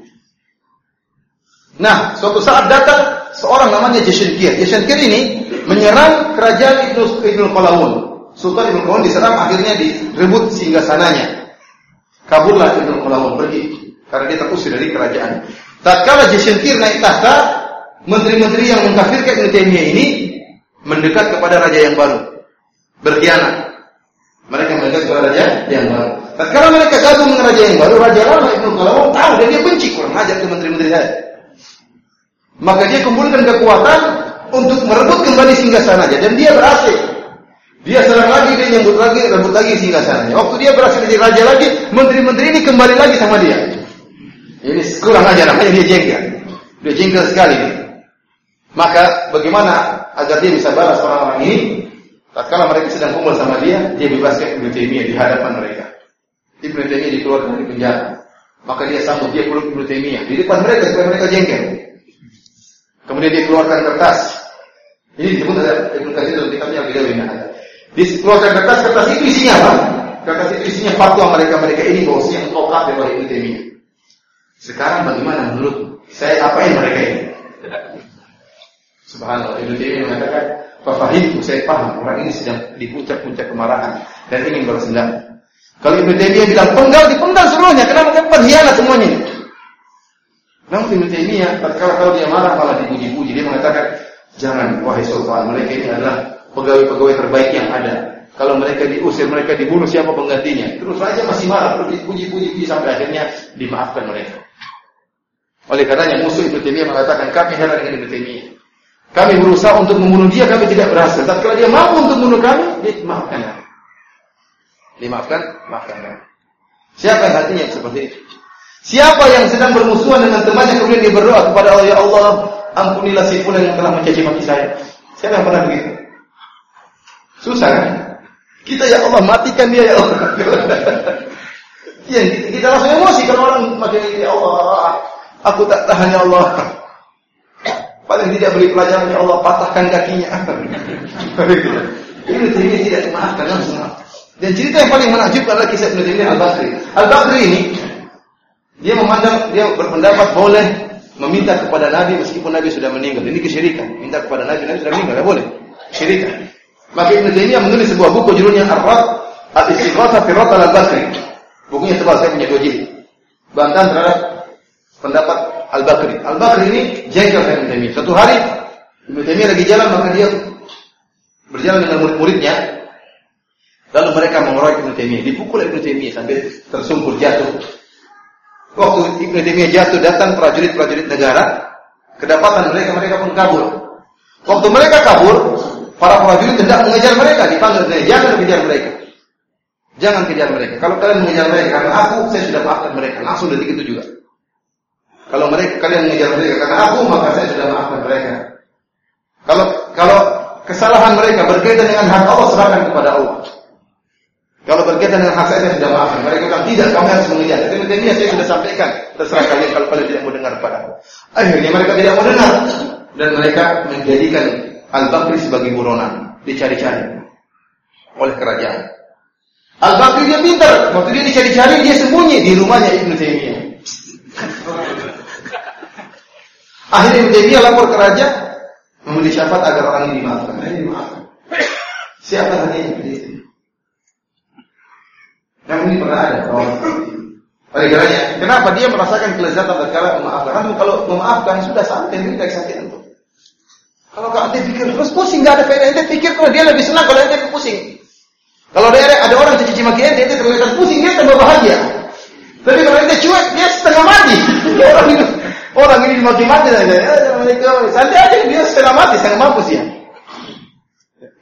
Nah, suatu saat datang seorang namanya Jashinkir. Jashinkir ini menyerang kerajaan Ibnu Ibnu Qalawun. Sultan Ibnu Qalawun diserang akhirnya direbut singgah sananya. Kabullah Ibnu Qalawun pergi karena dia terusir dari kerajaan. Tatkala Jashinkir naik tahta, menteri-menteri yang mengkafirkan Taimiyah ini mendekat kepada raja yang baru. Berkhianat. Mereka mendekat kepada raja yang baru. Tatkala mereka gabung dengan raja yang baru, raja lama Ibnu Qalawun tahu dan dia benci kurang ajar ke menteri-menteri saya. Maka dia kumpulkan kekuatan untuk merebut kembali singgasananya dan dia berhasil. Dia serang lagi, dia nyambut lagi, rebut lagi singgasananya. Waktu dia berhasil jadi raja lagi, menteri-menteri ini kembali lagi sama dia. Ini kurang aja namanya dia jengkel. Dia jengkel sekali. Maka bagaimana agar dia bisa balas orang-orang ini? Tatkala mereka sedang kumpul sama dia, dia bebaskan Ibnu Taimiyah di hadapan mereka. Ibnu Taimiyah dikeluarkan dari penjara. Maka dia sambut dia peluk Ibnu Taimiyah di depan mereka supaya mereka jengkel. Kemudian dia keluarkan kertas. Ini disebut ada Ibnu Katsir dalam kitabnya Al-Bidawi ada. Dikeluarkan kertas, kertas itu isinya apa? Kertas itu isinya fatwa mereka-mereka ini bahwasanya engkau kafir wahai Ibnu Taimiyah. Sekarang bagaimana menurut saya apain mereka ini? Subhanallah, Ibnu Taimiyah mengatakan, "Fafahimtu, saya paham orang ini sedang di puncak-puncak kemarahan dan ingin balas dendam." Kalau Ibnu Taimiyah bilang penggal, dipenggal seluruhnya. Kenapa kan pengkhianat semuanya? Namun Ibnu Taimiyah tatkala kalau dia marah malah dipuji-puji. Dia mengatakan, "Jangan wahai sultan, mereka ini adalah pegawai-pegawai terbaik yang ada. Kalau mereka diusir, mereka dibunuh, siapa penggantinya?" Terus raja masih marah, terus dipuji-puji sampai akhirnya dimaafkan mereka. Oleh karenanya musuh Ibnu Taimiyah mengatakan, "Kami heran dengan Ibnu Taimiyah. Kami berusaha untuk membunuh dia, kami tidak berhasil. Tapi kalau dia mampu untuk membunuh kami, dia maafkan kami." Dimaafkan, maafkan. Siapa yang hatinya seperti itu? Siapa yang sedang bermusuhan dengan temannya kemudian dia berdoa kepada Allah, "Ya Allah, ampunilah si fulan yang telah mencaci maki saya." Siapa yang pernah begitu? Susah kan? Kita ya Allah matikan dia ya Allah. Iya, kita langsung emosi kalau orang makin ya Allah, aku tak tahan ya Allah. Paling tidak beri pelajaran ya Allah, patahkan kakinya. Ini tidak tidak maafkan langsung. Dan cerita yang paling menakjubkan adalah kisah Ibnu Taimiyah Al-Bakri. Al-Bakri ini dia memandang dia berpendapat boleh meminta kepada Nabi meskipun Nabi sudah meninggal. Ini kesyirikan. Minta kepada Nabi, Nabi sudah meninggal, tidak boleh. Syirikan. Maka Ibnu Taimiyah menulis sebuah buku judulnya Ar-Rad Al-Istighatsah fi Rad Al-Bakri. Bukunya tebal, saya punya dua jilid. Bantahan terhadap pendapat Al-Bakri. Al-Bakri ini jengkel dengan Ibnu Taimiyah. Suatu hari Ibnu Taimiyah lagi jalan maka dia berjalan dengan murid-muridnya Lalu mereka mengeroyok Ibnu Taimiyah, dipukul Ibnu Taimiyah sampai tersungkur jatuh. Waktu Ibnu Taimiyah jatuh datang prajurit-prajurit negara, kedapatan mereka mereka pun kabur. Waktu mereka kabur, para prajurit hendak mengejar mereka, dipanggil jangan kejar mereka. Jangan kejar mereka. Kalau kalian mengejar mereka karena aku, saya sudah maafkan mereka. Langsung detik itu juga. Kalau mereka kalian mengejar mereka karena aku, maka saya sudah maafkan mereka. Kalau kalau kesalahan mereka berkaitan dengan hak Allah serahkan kepada Allah. Kalau berkaitan dengan hak saya, saya sudah maafkan. Mereka bilang, tidak, kami harus mengejar. Tapi intinya saya sudah sampaikan. Terserah kalian kalau kalian tidak mau dengar pada aku. Akhirnya mereka tidak mau dengar. Dan mereka menjadikan Al-Bakri sebagai buronan. Dicari-cari. Oleh kerajaan. Al-Bakri dia pintar. Waktu dia dicari-cari, dia sembunyi di rumahnya Ibnu Taimiyah. Akhirnya Ibnu Taimiyah lapor ke raja. Memberi syafaat agar orang ini dimaafkan. Ini dimaafkan. Siapa hatinya? Yang ini pernah ada orang oleh karenanya, kenapa dia merasakan kelezatan tatkala memaafkan? Kalau memaafkan sudah sampai tidak sakit. Kalau kau ente pikir terus pusing, nggak ada faedah. Ente pikir kalau dia lebih senang kalau ente pusing. Kalau ada ada orang caci maki ente, ente terlihat pusing, dia tambah bahagia. Tapi kalau ente cuek, dia setengah mati. orang ini, orang ini mati saja. Ya, santai aja dia setengah mati, setengah mampus ya.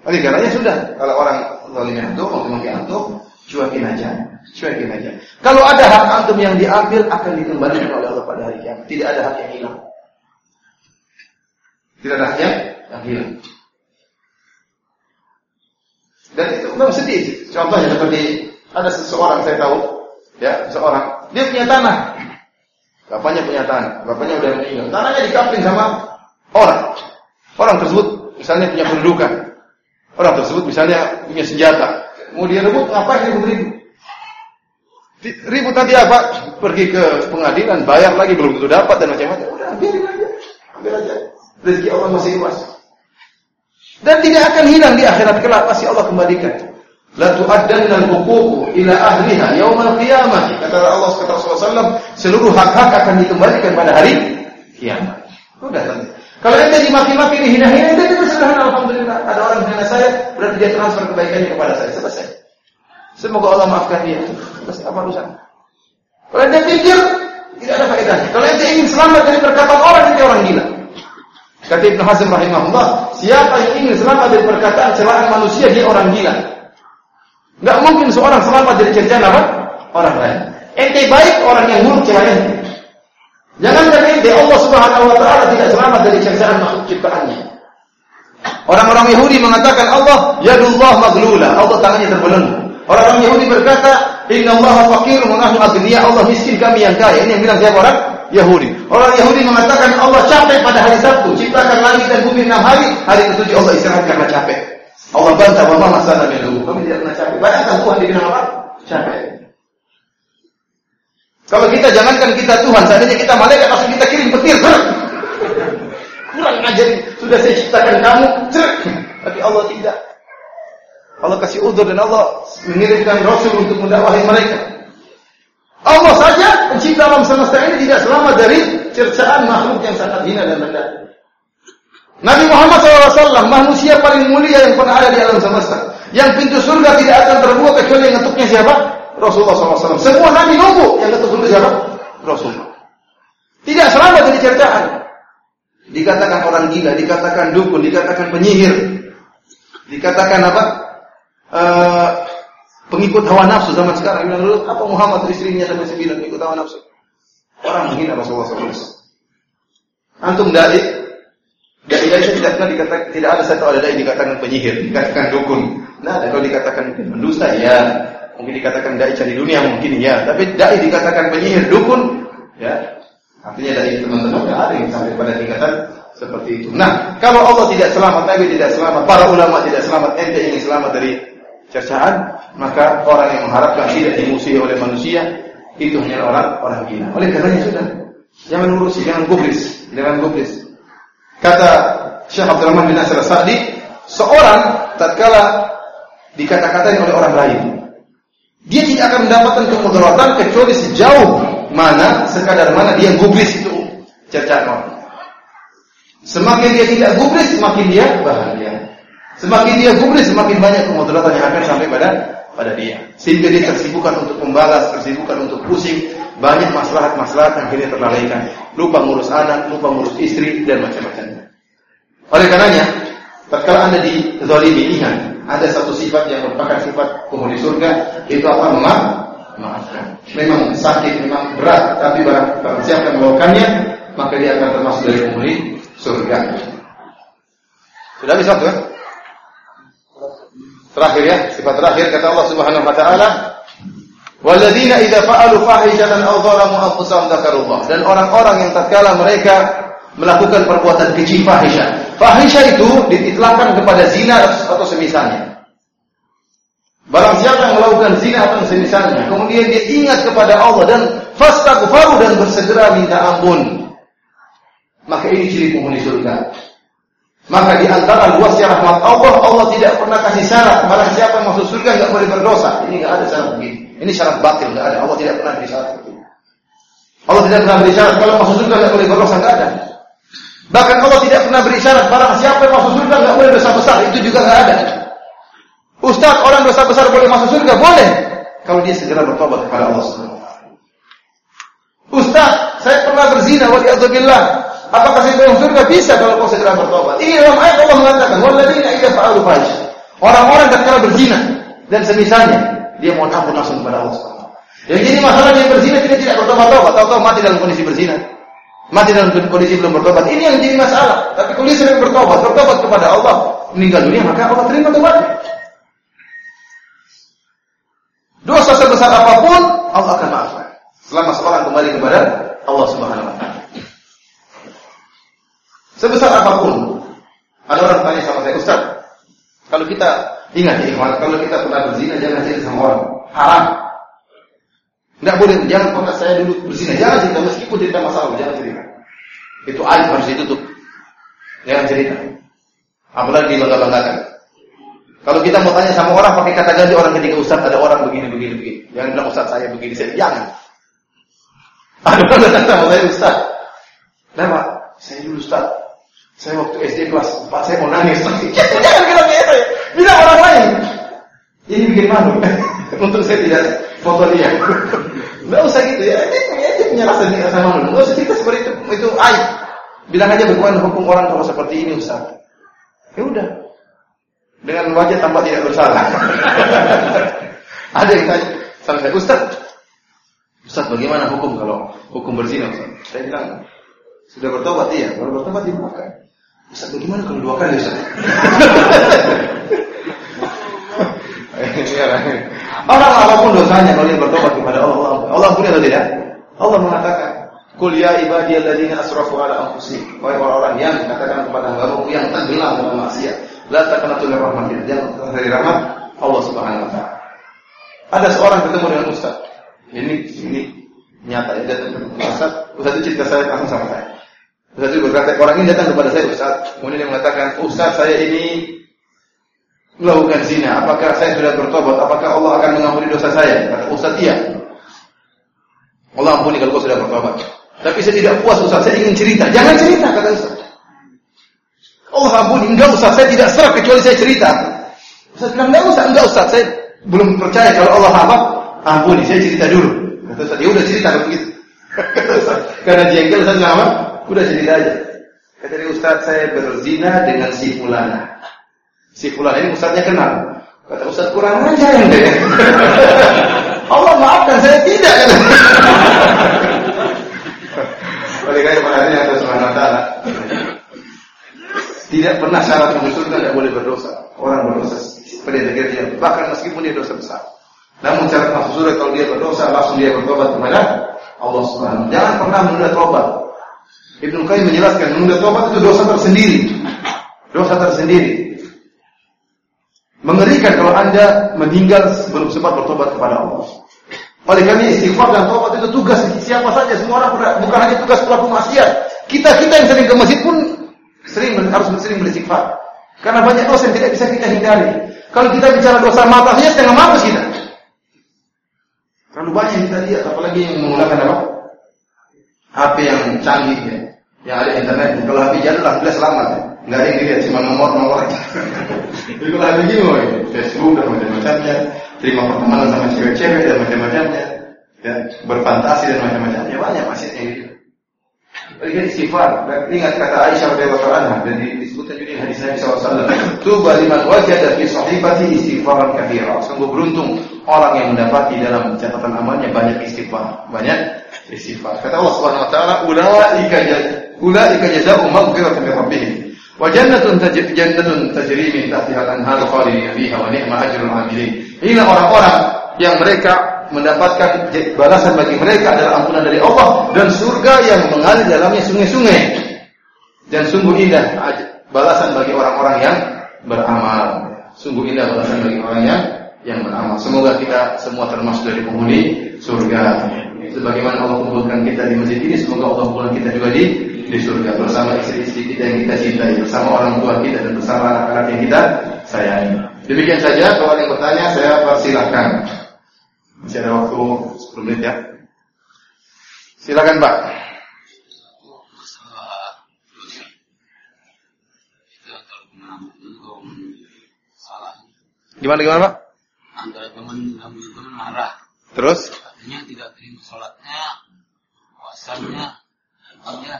Oleh karenanya sudah, kalau orang zalim antum, maki antum, cuekin aja, cuekin aja. Kalau ada hak antum yang diambil akan dikembalikan oleh Allah pada hari kiamat. Tidak ada hak yang hilang. Tidak ada yang, yang hilang. Dan itu memang sedih. Contohnya seperti ada seseorang saya tahu, ya seseorang dia punya tanah, bapaknya punya tanah, bapaknya udah meninggal, tanahnya dikapling sama orang. Orang tersebut misalnya punya kedudukan. Orang tersebut misalnya punya senjata. Mau dia rebut, ngapain ribut-ribut? Ribut tadi apa? Pergi ke pengadilan, bayar lagi belum tentu dapat dan macam-macam. Udah, biarin aja. Ambil aja. Rezeki Allah masih luas. Dan tidak akan hilang di akhirat kelak pasti Allah kembalikan. La tu'addanna al-huququ ila ahliha yaumal qiyamah. Kata Allah kata Rasulullah SAW, seluruh hak-hak akan dikembalikan pada hari kiamat. Udah nanti. Kalau ente dimaki-maki, dihina-hina, ente itu sederhana, Alhamdulillah. Ada orang menghina saya, berarti dia transfer kebaikannya kepada saya. Selesai. Semoga Allah maafkan dia. Selesai apa urusan? Kalau ente pikir, tidak ada faedahnya. Kalau ente ingin selamat dari perkataan orang, ente orang gila. Kata Ibn Hazm rahimahullah, siapa yang ingin selamat dari perkataan celaan manusia, dia orang gila. Enggak mungkin seorang selamat dari cercaan apa? Orang lain. Ente baik orang yang buruk celaan Jangan karena ente Allah Subhanahu wa taala tidak selamat dari cercaan makhluk ciptaannya. Orang-orang Yahudi mengatakan Allah yadullah maglula, Allah tangannya terbelenggu. Orang-orang Yahudi berkata, "Inna Allah faqir wa nahnu aghniya." Allah miskin, kami yang kaya. Ini yang bilang siapa orang? Yahudi. Orang Yahudi mengatakan Allah capek pada hari Sabtu, ciptakan langit dan bumi enam hari, hari ketujuh Allah istirahat karena capek. Allah bantah wa ma masana min Kami tidak pernah capek. Bayangkan Tuhan dibilang apa? Capek. Kalau kita jangankan kita Tuhan, seandainya kita malaikat langsung kita kirim petir. Kurang ngajarin, sudah saya ciptakan kamu, tapi Allah tidak. Allah kasih udur dan Allah mengirimkan Rasul untuk mendakwahi mereka. Allah saja pencipta alam semesta ini tidak selamat dari cercaan makhluk yang sangat hina dan rendah. Nabi Muhammad SAW manusia paling mulia yang pernah ada di alam semesta. Yang pintu surga tidak akan terbuka kecuali yang ngetuknya siapa? Rasulullah SAW. Semua Nabi nunggu yang ketuk dulu siapa? Rasulullah. Tidak selamat dari cercaan. Dikatakan orang gila, dikatakan dukun, dikatakan penyihir, dikatakan apa? Uh, pengikut hawa nafsu zaman sekarang. Bilang dulu, apa Muhammad istrinya sampai sembilan pengikut hawa nafsu? Orang menghina Rasulullah SAW. Antum dari dari dari tidak pernah dikatakan tidak ada satu ada dari dikatakan penyihir, dikatakan dukun. Nah, kalau dikatakan pendusta ya, mungkin dikatakan dai cari dunia mungkin ya, tapi dai dikatakan penyihir, dukun ya. Artinya dari teman-teman ada yang sampai pada tingkatan seperti itu. Nah, kalau Allah tidak selamat, Nabi tidak selamat, para ulama tidak selamat, ente ingin selamat dari cercaan, maka orang yang mengharapkan tidak dimusuhi oleh manusia itu hanya orang orang gila. Oleh karenanya sudah, jangan urusi, jangan gubris, jangan gubris. Kata Syekh Abdul Rahman bin Nasir Sa'di, seorang tatkala dikata-katain oleh orang lain, dia tidak akan mendapatkan kemudaratan kecuali sejauh mana, sekadar mana dia gubris itu cercaan orang. Semakin dia tidak gubris, semakin dia bahagia. Semakin dia gubris, semakin banyak kemudaratan yang akan sampai pada pada dia. Sehingga dia tersibukkan untuk membalas, tersibukkan untuk pusing, banyak masalah-masalah yang akhirnya terlalaikan. Lupa ngurus anak, lupa ngurus istri dan macam-macamnya. Oleh karenanya, tatkala Anda dizalimi ingat, ada satu sifat yang merupakan sifat penghuni surga, itu apa? Memaaf, maafkan. Memang sakit, memang berat, tapi barang, barang siapa yang melakukannya, maka dia akan termasuk dari penghuni surga. Sudah habis waktu ya? Terakhir ya, sifat terakhir kata Allah Subhanahu wa taala, "Walladzina idza fa'alu fahishatan aw dhalamu anfusahum dzakarullah." Dan orang-orang yang tatkala mereka melakukan perbuatan keji fahisyah. Fahisyah itu diitlakkan kepada zina atau semisalnya. Barang siapa yang melakukan zina atau semisalnya, kemudian dia ingat kepada Allah dan fastaghfaru dan bersegera minta ampun. Maka ini ciri penghuni surga. Maka di antara luasnya rahmat Allah, Allah tidak pernah kasih syarat. Barang siapa yang masuk surga nggak boleh berdosa. Ini nggak ada syarat begini. Ini syarat batil nggak ada. Allah tidak pernah beri syarat. Allah tidak pernah beri syarat kalau masuk surga nggak boleh berdosa nggak ada. Bahkan Allah tidak pernah beri syarat barang siapa yang masuk surga nggak boleh dosa besar. Itu juga nggak ada. Ustaz orang dosa besar boleh masuk surga boleh kalau dia segera bertobat kepada Allah Ustaz, saya pernah berzina wa Apakah saya masuk surga? Bisa kalau kau segera bertobat. Ini dalam ayat Allah mengatakan, "Walladzina idza fa'alu fahisyah." Orang-orang tatkala berzina dan semisalnya, dia mohon ampun langsung kepada Allah Subhanahu Yang jadi masalah dia berzina tidak tidak bertobat-tobat, tahu-tahu mati dalam kondisi berzina. Mati dalam kondisi belum bertobat. Ini yang jadi masalah. Tapi kalau dia bertobat, bertobat kepada Allah, meninggal dunia, maka Allah terima tobatnya. Dosa sebesar apa pun, Allah akan maafkan. Selama seorang kembali kepada Allah Subhanahu wa taala. Sebesar apa pun. Ada orang tanya sama saya, Ustaz, kalau kita ingat ya, kalau kita pernah berzina jangan cerita sama orang, haram. Tidak boleh, jangan kontak saya dulu berzina, jangan cerita meskipun cerita masalah, jangan cerita. Itu aib harus ditutup. Jangan cerita. Apalagi dilanggar-langgarkan. Kalau kita mau tanya sama orang pakai kata ganti orang ketika Ustaz ada orang begini begini begini. Jangan bilang Ustaz saya begini saya jangan. Ada orang datang sama saya Ustaz. Kenapa? Saya dulu Ustaz. Saya waktu SD kelas 4 saya mau nangis. jangan bilang saya. Bilang orang lain. Ini bikin malu. Untuk saya tidak foto dia. Enggak usah gitu ya. Ini dia punya rasa ini rasa malu. Enggak usah kita seperti itu. Itu aib. Bilang aja bagaimana hukum orang kalau seperti ini Ustaz. Ya udah. Dengan wajah tanpa tidak bersalah. Ada yang tanya sama saya, Ustaz, Ustaz bagaimana hukum kalau hukum berzina Ustaz? Saya bilang, sudah bertobat iya, kalau bertobat dimakan. Ustaz bagaimana kalau dua kali Ustaz? Orang apa pun dosanya kalau dia bertobat kepada Allah, Allah, Allah ampuni atau tidak? Allah mengatakan, Qul ya ibadiyalladzina asrafu ala anfusihim. Wahai orang-orang yang katakan kepada hamba yang tenggelam dalam maksiat, la taqnatu min rahmatillah. Jangan dari rahmat Allah Subhanahu wa taala. Ada seorang ketemu dengan ustaz. Ini ini nyata ya datang ke ustaz. Ustaz itu cerita saya langsung sama saya. Ustaz itu berkata, orang ini datang kepada saya ustaz. Kemudian dia mengatakan, "Ustaz, saya ini melakukan zina. Apakah saya sudah bertobat? Apakah Allah akan mengampuni dosa saya?" Kata Ustaz, "Iya." Allah ampuni kalau kau sudah bertobat. Tapi saya tidak puas Ustaz, saya ingin cerita. Jangan cerita kata Ustaz. Allah ampuni, enggak Ustaz, saya tidak serap kecuali saya cerita. Ustaz bilang, enggak Ustaz, enggak Ustaz, saya belum percaya kalau Allah apa? Ampuni, saya cerita dulu. Kata Ustaz, ya udah cerita begitu. Karena jengkel Ustaz bilang apa? Udah cerita aja. Kata dia Ustaz, saya berzina dengan si fulana. Si fulana ini Ustaznya kenal. Kata Ustaz kurang aja yang deh. Allah maafkan saya tidak. Oleh karena perhatian Allah Subhanahu taala. Tidak pernah syarat surga tidak boleh berdosa. Orang berdosa pada dia bahkan meskipun dia dosa besar. Namun syarat masuk surga kalau dia berdosa langsung dia bertobat kepada Allah Subhanahu Jangan pernah menunda tobat. Ibnu Qayyim menjelaskan menunda tobat itu dosa tersendiri. Dosa tersendiri. Mengerikan kalau Anda meninggal sebelum sempat bertobat kepada Allah. Oleh karena istighfar dan tobat itu tugas siapa saja semua orang bukan hanya tugas pelaku maksiat. Kita kita yang sering ke masjid pun sering harus sering beristighfar. Karena banyak dosa yang tidak bisa kita hindari. Kalau kita bicara dosa mata saja setengah mata kita. Terlalu banyak kita lihat, apalagi yang menggunakan apa? HP yang canggih ya, yang ada internet. Kalau HP jadul alhamdulillah selamat ya. Nggak ada yang dilihat, cuma nomor-nomor aja. Jadi kalau HP gini, Facebook dan macam-macamnya, terima pertemanan sama cewek-cewek dan macam-macamnya, ya, berfantasi dan macam-macamnya banyak masih yang gitu. Bagi istighfar. Ingat kata Aisyah radhiyallahu anha dan disebutkan juga di hadis Nabi SAW. Tuba liman wajada fi sahibati istighfaran katsira. Sungguh beruntung orang yang mendapati dalam catatan amalnya banyak istighfar, banyak istighfar. Kata Allah Subhanahu wa taala, "Ulaika ulaika jazaa'u maghfiratan min rabbihim." Wa jannatun jannatun tajri min tahtiha al-anhar khalidina fiha wa ni'ma ajrul 'amilin. Inilah orang-orang yang mereka mendapatkan balasan bagi mereka adalah ampunan dari Allah dan surga yang mengalir dalamnya sungai-sungai. Dan sungguh indah balasan bagi orang-orang yang beramal. Sungguh indah balasan bagi orang yang yang beramal. Semoga kita semua termasuk dari penghuni surga. Sebagaimana Allah kumpulkan kita di masjid ini, semoga Allah kumpulkan kita juga di di surga bersama istri-istri kita yang kita cintai, bersama orang tua kita dan bersama anak-anak yang kita sayangi. Demikian saja. Kalau ada yang bertanya, saya persilahkan. Masih ada waktu 10 menit ya. Silakan Pak. Gimana gimana Pak? Antara teman teman marah. Terus? Katanya tidak terima sholatnya, puasanya, artinya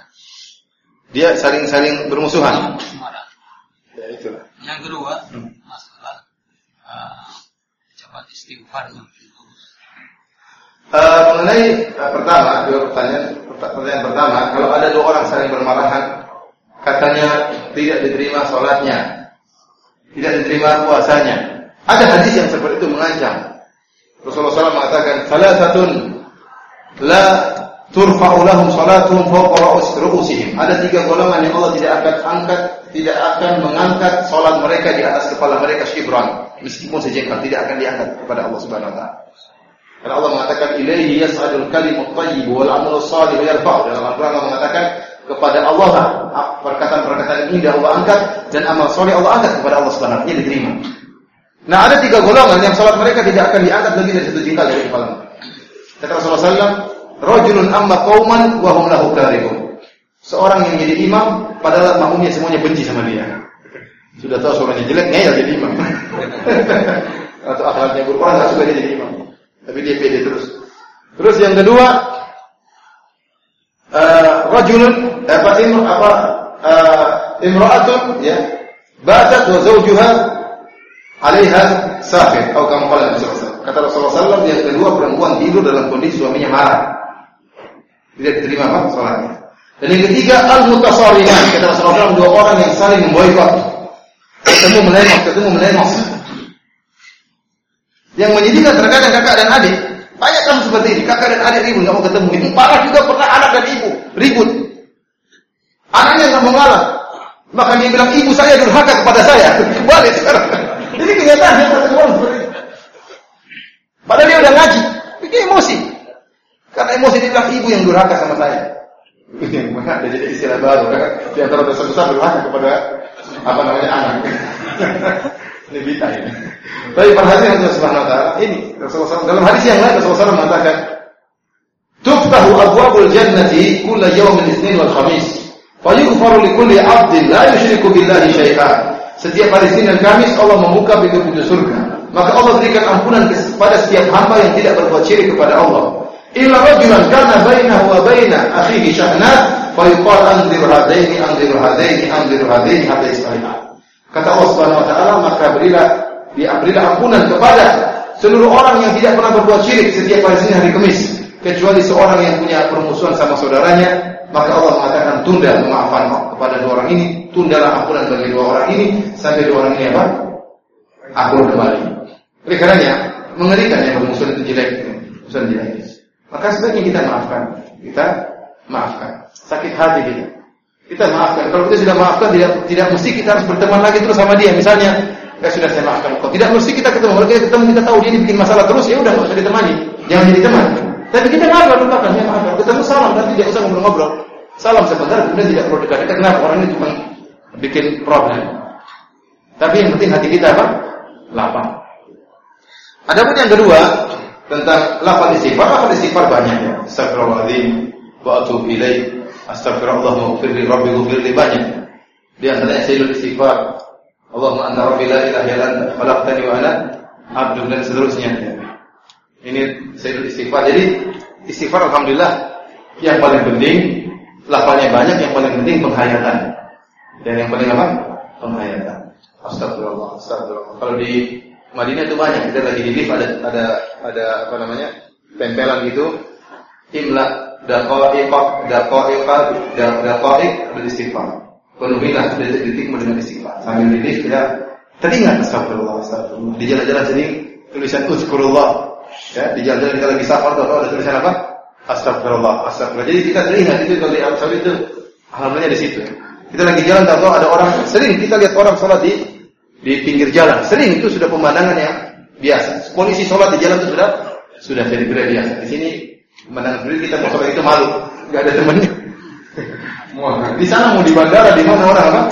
Dia saling-saling bermusuhan. Ya itulah. Yang kedua, masalah uh, cepat istighfar yang Uh, mengenai uh, pertama, dua pertanyaan. Pertanyaan pertama, kalau ada dua orang saling bermarahan, katanya tidak diterima sholatnya, tidak diterima puasanya. Ada hadis yang seperti itu mengancam. Rasulullah SAW mengatakan, salah satu la turfa'u lahum salatuhum fawqa ru'usihim. Ada tiga golongan yang Allah tidak akan angkat, tidak akan mengangkat salat mereka di atas kepala mereka shibran, meskipun sejengkal tidak akan diangkat kepada Allah Subhanahu wa taala. Karena Allah mengatakan ilaihi yas'adul kalimut thayyib wal 'amalu shalih yarfa'u. Dalam Al-Qur'an Allah mengatakan kepada Allah lah perkataan-perkataan indah Allah angkat dan amal soleh Allah angkat kepada Allah Subhanahu wa taala diterima. Nah, ada tiga golongan yang salat mereka tidak akan diangkat lebih dari satu jengkal dari kepala. Kata Rasulullah Rajulun amma qauman wa hum lahu karihun. Seorang yang jadi imam padahal makmumnya semuanya benci sama dia. Sudah tahu suaranya jelek, ngeyel jadi imam. Atau akhlaknya buruk, orang enggak suka dia jadi imam. Tapi dia pede terus. Terus yang kedua, uh, rajulun apa imam apa uh, imra'atun ya batat wa zawjuha 'alaiha sahir atau kama qala Rasulullah Kata Rasulullah SAW yang kedua perempuan tidur dalam kondisi suaminya marah tidak diterima apa sholatnya. Dan yang ketiga al-mutasariman kata Rasulullah dua orang yang saling memboikot. Ketemu melengos, ketemu melengos. Yang menyedihkan terkadang kakak dan adik. Banyak kamu seperti ini, kakak dan adik ribut nggak mau ketemu. Itu parah juga pernah anak dan ibu ribut. Anaknya nggak mau ngalah. Maka dia bilang ibu saya durhaka kepada saya. Kembali sekarang. Ini kenyataan yang seperti itu. Padahal dia udah ngaji, bikin emosi. Karena emosi dia bilang ibu yang durhaka sama saya. Mana ada jadi istilah baru kan? Di antara dosa besar durhaka kepada apa namanya anak. ini bita ini. Tapi perhatian Allah Subhanahu wa taala ini Rasulullah dalam hadis yang lain Rasulullah SAW mengatakan Tuftahu abwabul jannati kulla yawmin itsnin wal khamis. Fayughfaru li kulli 'abdin la yusyriku billahi syai'an. Setiap hari Senin dan Kamis Allah membuka pintu-pintu surga. Maka Allah berikan ampunan kepada setiap hamba yang tidak berbuat syirik kepada Allah illa rajulan kana bainahu wa baina akhihi syahna fa yuqal anzir hadaini anzir hadaini anzir hadaini hatta yastaliha kata Allah Subhanahu wa taala maka berilah berilah ampunan kepada seluruh orang yang tidak pernah berbuat syirik setiap hari Senin hari Kamis. Kecuali seorang yang punya permusuhan sama saudaranya maka Allah mengatakan tunda memaafkan kepada dua orang ini tundalah ampunan bagi dua orang ini sampai dua orang ini apa? Akur kembali. Oleh karenanya mengerikan yang bermusuhan itu jelek musuhan jelek maka sebaiknya kita maafkan. Kita maafkan. Sakit hati kita. Kita maafkan. Kalau kita sudah maafkan, tidak tidak mesti kita harus berteman lagi terus sama dia. Misalnya, ya sudah saya maafkan kau. Tidak mesti kita ketemu. Kalau kita ketemu kita tahu dia bikin masalah terus, ya udah nggak usah ditemani. Jangan jadi teman. Tapi kita maafkan, lupakan, ya maafkan. Ketemu salam, nanti tidak usah ngobrol-ngobrol. Salam sebentar, kemudian tidak perlu dekat-dekat. Kenapa orang ini cuma bikin problem? Tapi yang penting hati kita apa? Lapang. Adapun yang kedua, tentang lafaz istighfar, lafaz istighfar banyak ya. Astagfirullahaladzim wa atubu ilaih. Astagfirullah maghfirli rabbi ghfirli banyak. Di antaranya sayyidul istighfar. Allahumma anta rabbi la ilaha illa anta khalaqtani wa ana abdu dan seterusnya. Ini sayyidul istighfar. Jadi istighfar alhamdulillah yang paling penting lafalnya banyak, yang paling penting penghayatan. Dan yang paling apa? Penghayatan. Astagfirullah, astagfirullah. Kalau di Madinah itu banyak. Kita lagi di lift ada ada ada apa namanya tempelan gitu. Imla daqaiq daqaiq daqaiq beristighfar. Penuhilah detik-detik dengan istighfar. Sambil di lift ya teringat astagfirullah astagfirullah. Di jalan-jalan sini tulisan uzkurullah. Ya, di jalan-jalan kita lagi safar tuh ada tulisan apa? Astagfirullah, astagfirullah. Jadi kita teringat itu kalau di Arab Saudi itu alhamdulillah di situ. Kita lagi jalan tahu ada orang sering kita lihat orang sholat di di pinggir jalan. Sering itu sudah pemandangan yang biasa. Polisi sholat di jalan itu sudah sudah jadi budaya biasa. Di sini pemandangan sendiri kita mau sholat itu malu, nggak ada temannya. di sana mau di bandara di mana orang apa?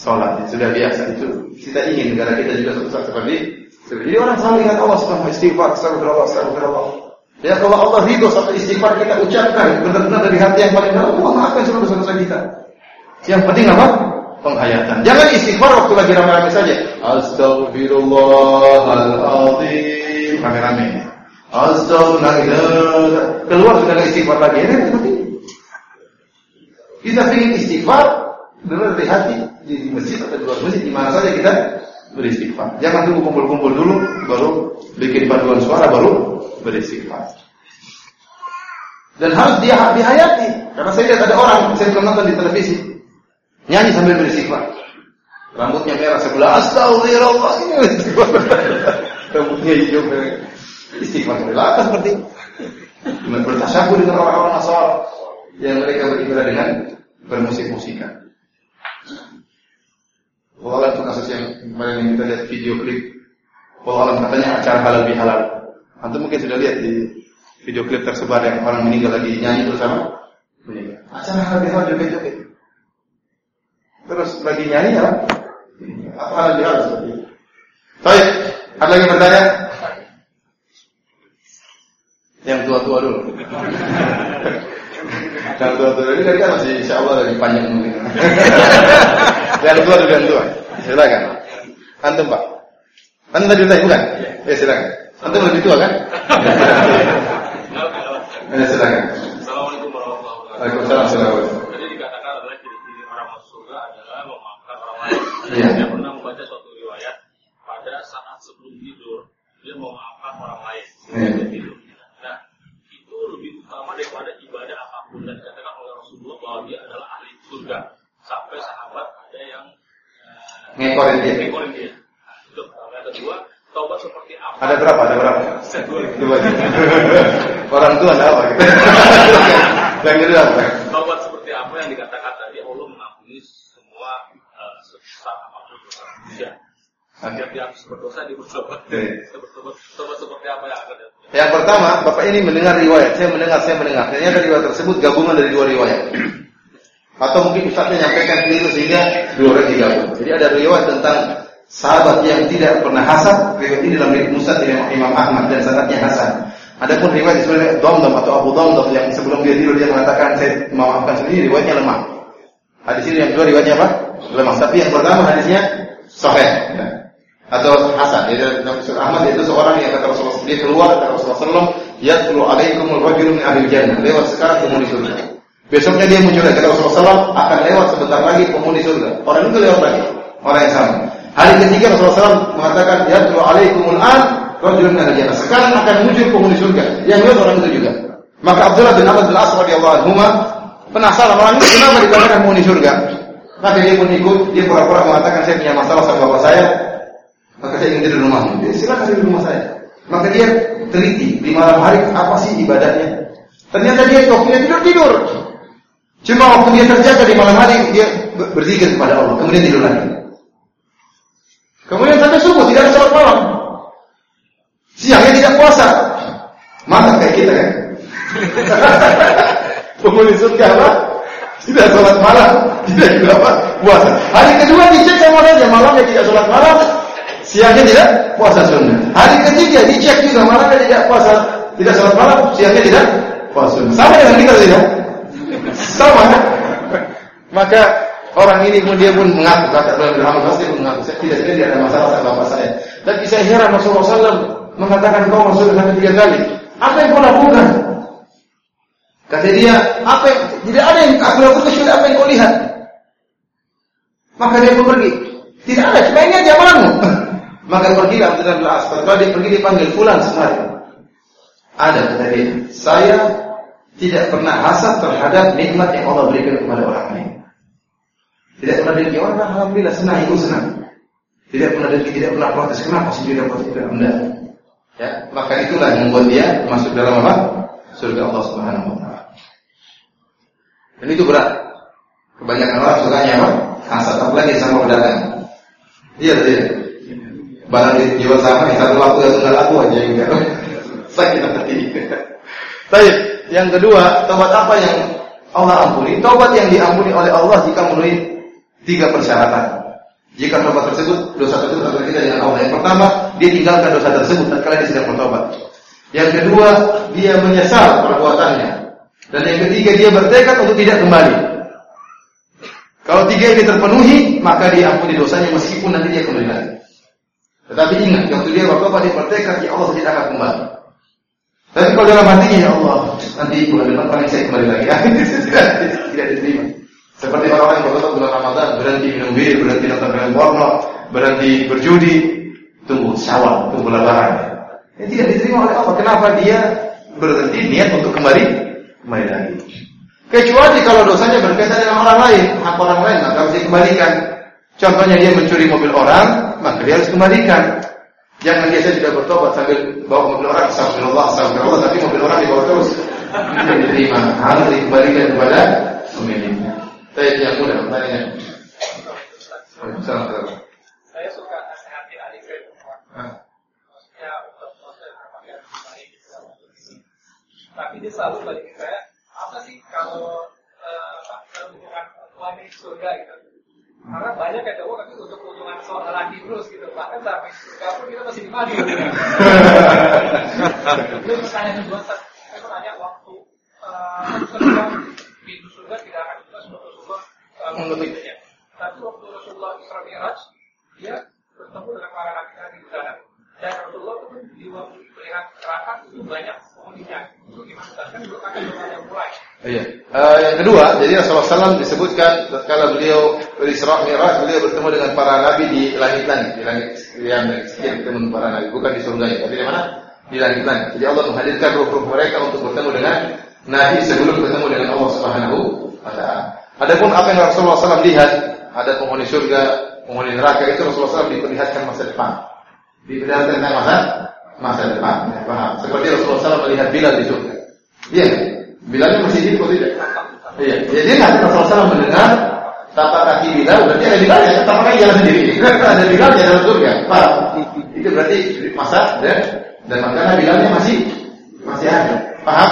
Sholat sudah biasa itu. Kita ingin negara kita juga suatu saat seperti jadi orang selalu ingat Allah subhanahu istighfar, astagfirullah, astagfirullah. Ya kalau Allah ridho satu istighfar kita ucapkan benar-benar dari hati yang paling dalam, Allah maafkan seluruh dosa kita. Yang penting apa? Penghayatan. Jangan istighfar waktu lagi rame-rame saja. Astagfirullahaladzim. Rame-rame. Astagfirullah. Keluar sudah ada istighfar lagi. Ini seperti Kita ingin istighfar benar dari hati di masjid atau di luar masjid di mana saja kita beristighfar. Jangan tunggu kumpul-kumpul dulu baru bikin paduan suara baru beristighfar. Dan harus dia dihayati. Karena saya lihat ada orang, saya nonton di televisi, Nyanyi sambil beristighfar. Rambutnya merah sebelah astagfirullah. Rambutnya hijau merah. Istighfar apa seperti bertasyabuh dengan orang-orang Nasara yang mereka beribadah dengan bermusik-musikan. Walau itu kasus yang kemarin kita lihat video klip. Walau katanya acara halal bihalal. Antum mungkin sudah lihat di video klip tersebar yang orang meninggal lagi nyanyi bersama. Acara halal bihalal joget-joget. Terus lagi nyanyi ya? Apa bihalal seperti itu? Baik, ada lagi bertanya? Yang tua-tua dulu. yang tua-tua ini tadi kan masih insya Allah lebih panjang mungkin. yang tua dulu yang tua. Silakan. Antum Pak. Antum tadi tanya bukan? Ya silakan. Antum lebih tua kan? Ya silakan. Assalamualaikum warahmatullahi wabarakatuh. Waalaikumsalam warahmatullahi Jadi dikatakan adalah ciri-ciri orang masuk surga adalah memaafkan orang lain. Iya. Saya pernah membaca suatu riwayat pada saat sebelum tidur dia memaafkan orang lain Iya. sebelum tidur. Nah itu lebih utama daripada ibadah apa pun dan dikatakan oleh Rasulullah bahwa dia adalah ahli surga. Sampai sahabat ada yang eh, Ngekorin dia. ngekorin dia. Nah, itu pertama. Yang kedua, taubat seperti apa? Ada berapa? Ada berapa? Saya dua. Dua. Orang tua ada apa? gitu? Yang kedua apa? Taubat seperti apa yang dikatakan tadi Allah mengampuni semua uh, sebesar apa pun dosa manusia. Setiap dia habis apa yang pertama, Bapak ini mendengar riwayat. Saya mendengar, saya mendengar. Ternyata riwayat tersebut gabungan dari dua riwayat. Atau mungkin Ustaznya nyampaikan keliru sehingga dua riwayat digabung. Jadi ada riwayat tentang sahabat yang tidak pernah hasan. Riwayat ini dalam Musa Imam, Imam Ahmad dan sanadnya hasan. Adapun riwayat sebenarnya Domdom atau Abu Domdom yang sebelum dia tidur dia mengatakan saya memaafkan sendiri riwayatnya lemah. Hadis ini yang kedua riwayatnya apa? Lemah. Tapi yang pertama hadisnya sahih. Atau Hasan. Jadi Nabi Sulaiman Ahmad itu seorang yang kata Rasulullah dia keluar kata Rasulullah SAW, Yatlu alaikumul rajulu min ahli jannah. Lewat sekarang penghuni surga. Besoknya dia muncul lagi kata Rasulullah SAW akan lewat sebentar lagi penghuni surga. Orang itu lewat lagi. Orang yang sama. Hari ketiga Rasulullah SAW mengatakan Yatlu alaikumul an rajulun min ahli jannah. Sekarang akan muncul penghuni surga. Yang lewat orang itu juga. Maka Abdullah bin Amr bin As radhiyallahu anhu penasaran orang ini kenapa dikatakan penghuni surga. Maka dia pun ikut, dia pura-pura mengatakan saya punya masalah sama bapak saya, maka saya ingin tidur di rumahmu. Dia silakan tidur di rumah saya. Maka dia teliti di malam hari apa sih ibadahnya. Ternyata dia waktunya tidur tidur. Cuma waktu dia terjaga di malam hari dia ber- berzikir kepada Allah, kemudian tidur lagi. Kemudian sampai subuh tidak ada sholat malam. Siangnya tidak puasa. Maka kayak kita kan. Penghuni surga apa? Tidak sholat malam, tidak juga apa? Puasa. Hari kedua dicek sama dia, malamnya tidak sholat malam, siangnya tidak puasa sunnah. Hari ketiga dicek juga malamnya tidak puasa, tidak sholat malam, siangnya tidak puasa sunnah. Sama dengan kita tidak? Sama. Maka orang ini pun dia pun mengaku kata Amr pasti mengaku saya tidak tidak ada masalah sama bapak saya. Tapi saya heran Rasulullah SAW mengatakan kau masuk sampai tiga kali. Apa yang kau lakukan? Kata dia, apa yang, tidak ada yang aku lakukan kecuali apa yang kau lihat. Maka dia pun pergi. Tidak ada, ini aja amalanmu. Maka pergilah Abdullah bin As. Setelah dia pergi dipanggil pulang semari. Ada dia, saya tidak pernah hasad terhadap nikmat yang Allah berikan kepada orang lain. Tidak pernah dengki orang, alhamdulillah senang, ibu senang. Tidak pernah dengki, tidak pernah protes. Kenapa sih dia dapat itu? Enggak. Ya, maka itulah yang membuat dia masuk dalam apa? Surga Allah Subhanahu wa taala. Dan itu berat. Kebanyakan orang sukanya apa? Hasad apalagi sama pedagang. Iya, iya. Barang dijual sama di satu laku ya tunggal aku aja enggak. Sakit hati. Baik, yang kedua, tobat apa yang Allah ampuni? Tobat yang diampuni oleh Allah jika memenuhi tiga persyaratan. Jika tobat tersebut, dosa tersebut antara kita dengan Allah. Yang pertama, dia tinggalkan dosa tersebut tatkala dia sedang bertobat. Yang kedua, dia menyesal perbuatannya. Dan yang ketiga, dia bertekad untuk tidak kembali. Kalau tiga ini terpenuhi, maka dia ampuni dosanya meskipun nanti dia kembali lagi. Tetapi ingat, waktu dia bertobat dia bertekad, ya Allah tidak akan kembali. Tapi kalau dalam hatinya ya Allah, nanti bulan depan paling saya kembali lagi. tidak, tidak diterima. Seperti orang-orang yang bertobat bulan Ramadan, berhenti minum bir, berhenti nonton film porno, berhenti berjudi, tunggu syawal, tunggu lebaran. Ini tidak diterima oleh Allah. Kenapa dia berhenti niat untuk kembali kembali lagi? Kecuali kalau dosanya berkaitan dengan orang lain, hak orang lain maka harus dikembalikan. Contohnya dia mencuri mobil orang, maka dia harus kembalikan. Jangan dia tidak bertobat sambil bawa mobil orang, astagfirullah, astagfirullah, tapi mobil orang dibawa terus. Tidak diterima. Harus dikembalikan kepada pemiliknya. Saya yang mudah. Waalaikumsalam. Saya suka. Maksudnya untuk proses berpakaian baik. Tapi dia selalu balik ke saya, apa sih kalau hubungan suami surga gitu? Karena banyak yang tahu tapi untuk hubungan seorang laki terus gitu. Bahkan sampai surga pun kita masih di mandi. Gitu. Itu pertanyaan kedua, saya mau nanya waktu eh, surga pintu surga tidak akan kita sebagai surga menutupnya. Tapi waktu Rasulullah Isra Mi'raj, dia bertemu dengan para nabi-nabi di sana. Dan Rasulullah itu pun di waktu melihat neraka itu banyak penghuninya. Itu gimana? Kan belum akan ada yang mulai. Iya. Eh, yang kedua, jadi Rasulullah SAW disebutkan tatkala beliau berisra Mi'raj, beliau bertemu dengan para nabi di langit-langit, di langit yang sekian bertemu para nabi, bukan di surga tapi di mana? Di langit-langit. Jadi Allah menghadirkan ruh-ruh mereka untuk bertemu dengan nabi sebelum bertemu dengan Allah Subhanahu wa taala. Adapun apa yang Rasulullah SAW lihat, ada penghuni surga, penghuni neraka itu Rasulullah SAW diperlihatkan masa depan. Diperlihatkan tentang masa masa depan. Ya, paham? Seperti Rasulullah SAW melihat Bilal di surga. Iya, Bilalnya masih hidup atau tidak? Iya. Jadi nanti Rasulullah SAW mendengar tapak kaki Bilal, berarti ada Bilalnya, tapak kaki jalan sendiri. ada Bilalnya dalam surga. Paham? Itu berarti masa dan dan makanya Bilalnya masih masih ada. Paham?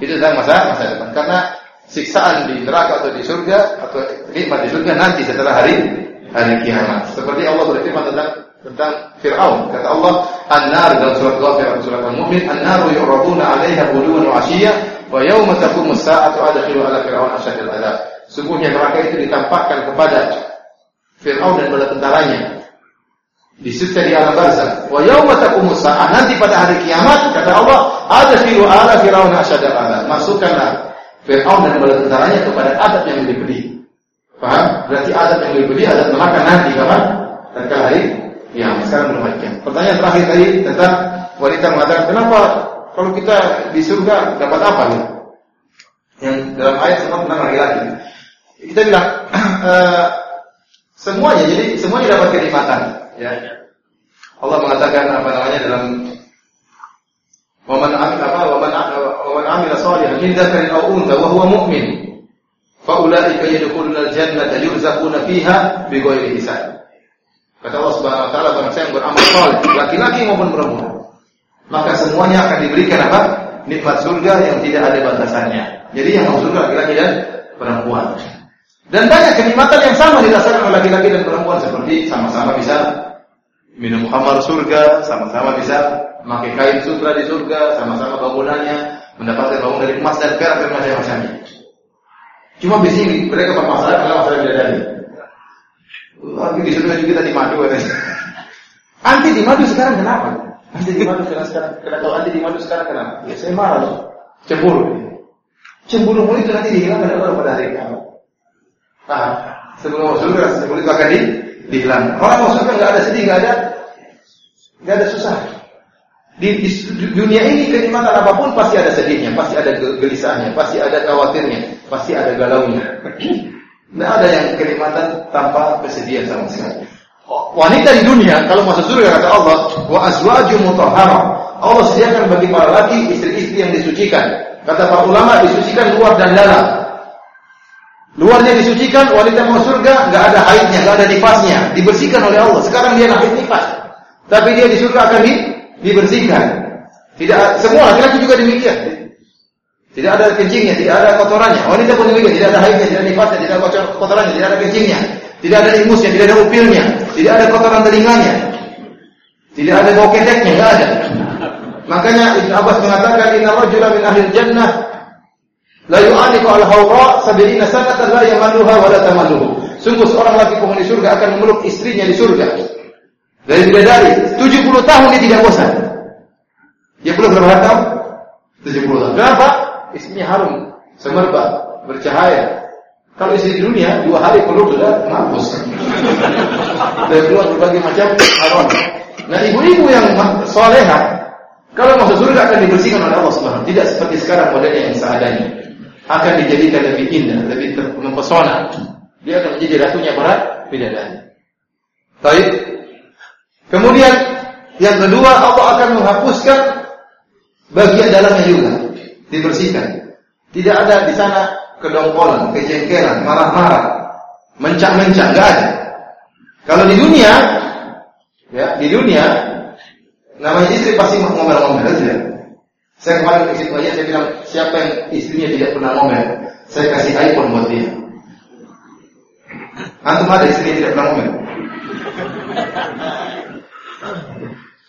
Itu tentang masa masa depan. Karena siksaan di neraka atau di surga atau nikmat di surga nanti setelah hari hari kiamat. Seperti Allah berfirman tentang tentang Fir'aun. Kata Allah, An-nar dalam surat Ghafir surat Al-Mu'min, An-naru yu'raduna 'alaiha ghuduwan wa 'ashiyya wa yawma taqumu as-sa'atu adkhilu 'ala fir'aun asyadal 'adzab. Sungguhnya neraka itu ditampakkan kepada Fir'aun dan bala tentaranya disiksa di alam barzah. Wa yawma taqumu as-sa'ah nanti pada hari kiamat kata Allah, adkhilu 'ala fir'aun asyadal 'adzab. Masukkanlah Fir'aun dan bala tentaranya kepada adab yang lebih pedih. Paham? Berarti adab yang lebih pedih adab neraka nanti kapan? Tatkala hari Ya, sekarang belum lagi. Pertanyaan terakhir tadi tentang wanita mengatakan, kenapa kalau kita di surga dapat apa nih? Yang dalam ayat semua tentang laki-laki. Kita bilang uh, semuanya, jadi semuanya dapat kenikmatan. Ya. Allah mengatakan apa namanya dalam Waman amil apa? Waman waman amil salihan min dzakarin aw untha wa huwa mu'min. Fa ulaika yadkhuluna al-jannata yurzaquna fiha bighairi hisab. Kata Allah Subhanahu wa taala barang yang beramal saleh, laki-laki maupun perempuan, maka semuanya akan diberikan apa? Nikmat surga yang tidak ada batasannya. Jadi yang masuk surga laki-laki dan perempuan. Dan banyak kenikmatan yang sama dirasakan oleh laki-laki dan perempuan seperti sama-sama bisa minum khamar surga, sama-sama bisa memakai kain sutra di surga, sama-sama bangunannya mendapatkan bangun dari emas dan perak dan macam-macamnya. Cuma di sini mereka bermasalah karena masalah bidadari. Lagi di surga juga kita di madu katanya. Anti di madu sekarang kenapa? Anti di madu sekarang sekarang kenapa? Kalau anti di madu sekarang kenapa? Ya saya marah loh. Cemburu. Cemburu itu nanti dihilangkan oleh pada hari kiamat. Nah, sebelum masuk surga, sebelum itu akan di, dihilangkan. Orang masuk surga nggak ada sedih, nggak ada, nggak ada susah. Di, di, dunia ini kenikmatan apa pun pasti ada sedihnya, pasti ada gelisahnya, pasti ada khawatirnya, pasti ada galaunya. Tidak ada yang kenikmatan tanpa kesedihan sama sekali. Wanita di dunia kalau masuk surga kata Allah, wa azwaju mutahharah. Allah sediakan bagi para laki istri-istri yang disucikan. Kata para ulama disucikan luar dan dalam. Luarnya disucikan, wanita mau surga nggak ada haidnya, nggak ada nifasnya, dibersihkan oleh Allah. Sekarang dia haid nifas, tapi dia di surga akan di, dibersihkan. Tidak semua laki-laki juga demikian. Tidak ada kencingnya, tidak ada kotorannya. Wanita pun demikian, tidak ada haidnya, tidak ada nifasnya, tidak ada kotorannya, tidak ada kencingnya, tidak ada ingusnya, tidak ada upilnya, tidak ada kotoran telinganya, tidak ada bau keteknya, nggak ada. Makanya Ibn Abbas mengatakan Inna rajula min ahli jannah la yu'aniku al-hawra sab'ina sanatan la yamaluha wa la tamaluhu. Sungguh seorang laki penghuni surga akan memeluk istrinya di surga. Dari bidadari 70 tahun dia tidak bosan. Dia belum berapa tahun? 70 tahun. Kenapa? Istrinya harum, semerbak, bercahaya. Kalau istri di dunia dua hari perlu sudah mampus. Dan keluar berbagai macam haram. Nah ibu-ibu yang soleha kalau masuk surga akan dibersihkan oleh Allah Subhanahu Tidak seperti sekarang modelnya yang seadanya. Akan dijadikan lebih indah, lebih mempesona. Dia akan menjadi ratunya para bidadari. Baik. Kemudian Yang kedua, Allah akan menghapuskan bagian dalamnya juga, dibersihkan. Tidak ada di sana kedongkolan, kejengkelan, marah-marah, mencak-mencak, enggak ada. Kalau di dunia, ya di dunia, namanya istri pasti ngomel-ngomel, ya. Saya kemarin ke situ aja, saya bilang siapa yang istrinya tidak pernah ngomel, saya kasih iPhone buat dia. Antum ada istri yang tidak pernah ngomel?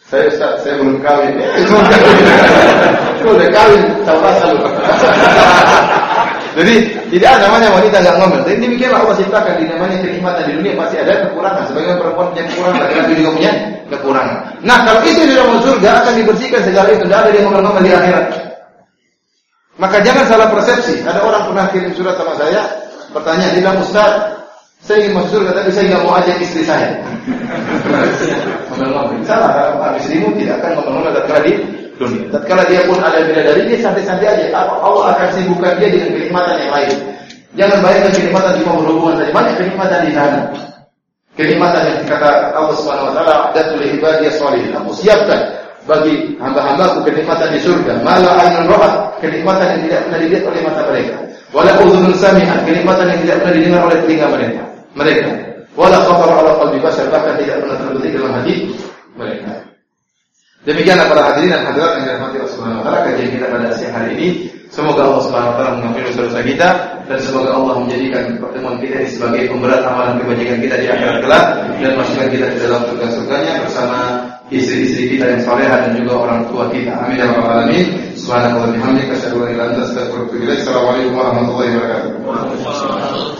Saya Ustaz, saya belum kawin. Itu udah kawin, tahu rasa lu. Jadi tidak ada namanya wanita nggak ngomel. Jadi demikianlah Allah ciptakan di namanya kenikmatan di dunia pasti ada kekurangan. Sebagian perempuan punya kekurangan, laki-laki juga punya kekurangan. Nah kalau istri di dalam surga akan dibersihkan segala itu, tidak ada yang ngomel-ngomel di akhirat. Maka jangan salah persepsi. Ada orang pernah kirim surat sama saya, pertanyaan, dia bilang Ustaz, saya ingin masuk surga tapi saya nggak mau ajak istri saya. Salah, istrimu tidak akan ngomel-ngomel di dunia. Tatkala dia pun ada bidadari, dia santai-santai aja. Allah akan sibukkan dia dengan kenikmatan yang lain. Jangan bayangkan kenikmatan cuma berhubungan saja. Banyak kenikmatan di sana. Kenikmatan yang kata Allah Subhanahu wa taala, "Adatul ibadiyah sholihin." Aku siapkan bagi hamba-hambaku kenikmatan di surga. Malah ainun rohat, kenikmatan yang tidak pernah dilihat oleh mata mereka. Wala udhunun sami'an, kenikmatan yang tidak pernah didengar oleh telinga mereka. Mereka. Wala khatar ala qalbi bashar, bahkan tidak pernah terbetik dalam hati mereka. Demikianlah para hadirin dan hadirat yang dirahmati Allah Subhanahu wa taala kajian kita pada siang hari ini. Semoga Allah Subhanahu wa taala mengampuni dosa-dosa kita dan semoga Allah menjadikan pertemuan kita ini sebagai pemberat amalan kebajikan kita di akhirat kelak dan masukkan kita ke dalam surga-surganya bersama istri-istri kita yang saleh dan juga orang tua kita. Amin ya rabbal alamin. Subhanallahi wa bihamdihi asyhadu an la ilaha illa anta wa atubu ilaik. Assalamualaikum warahmatullahi wabarakatuh.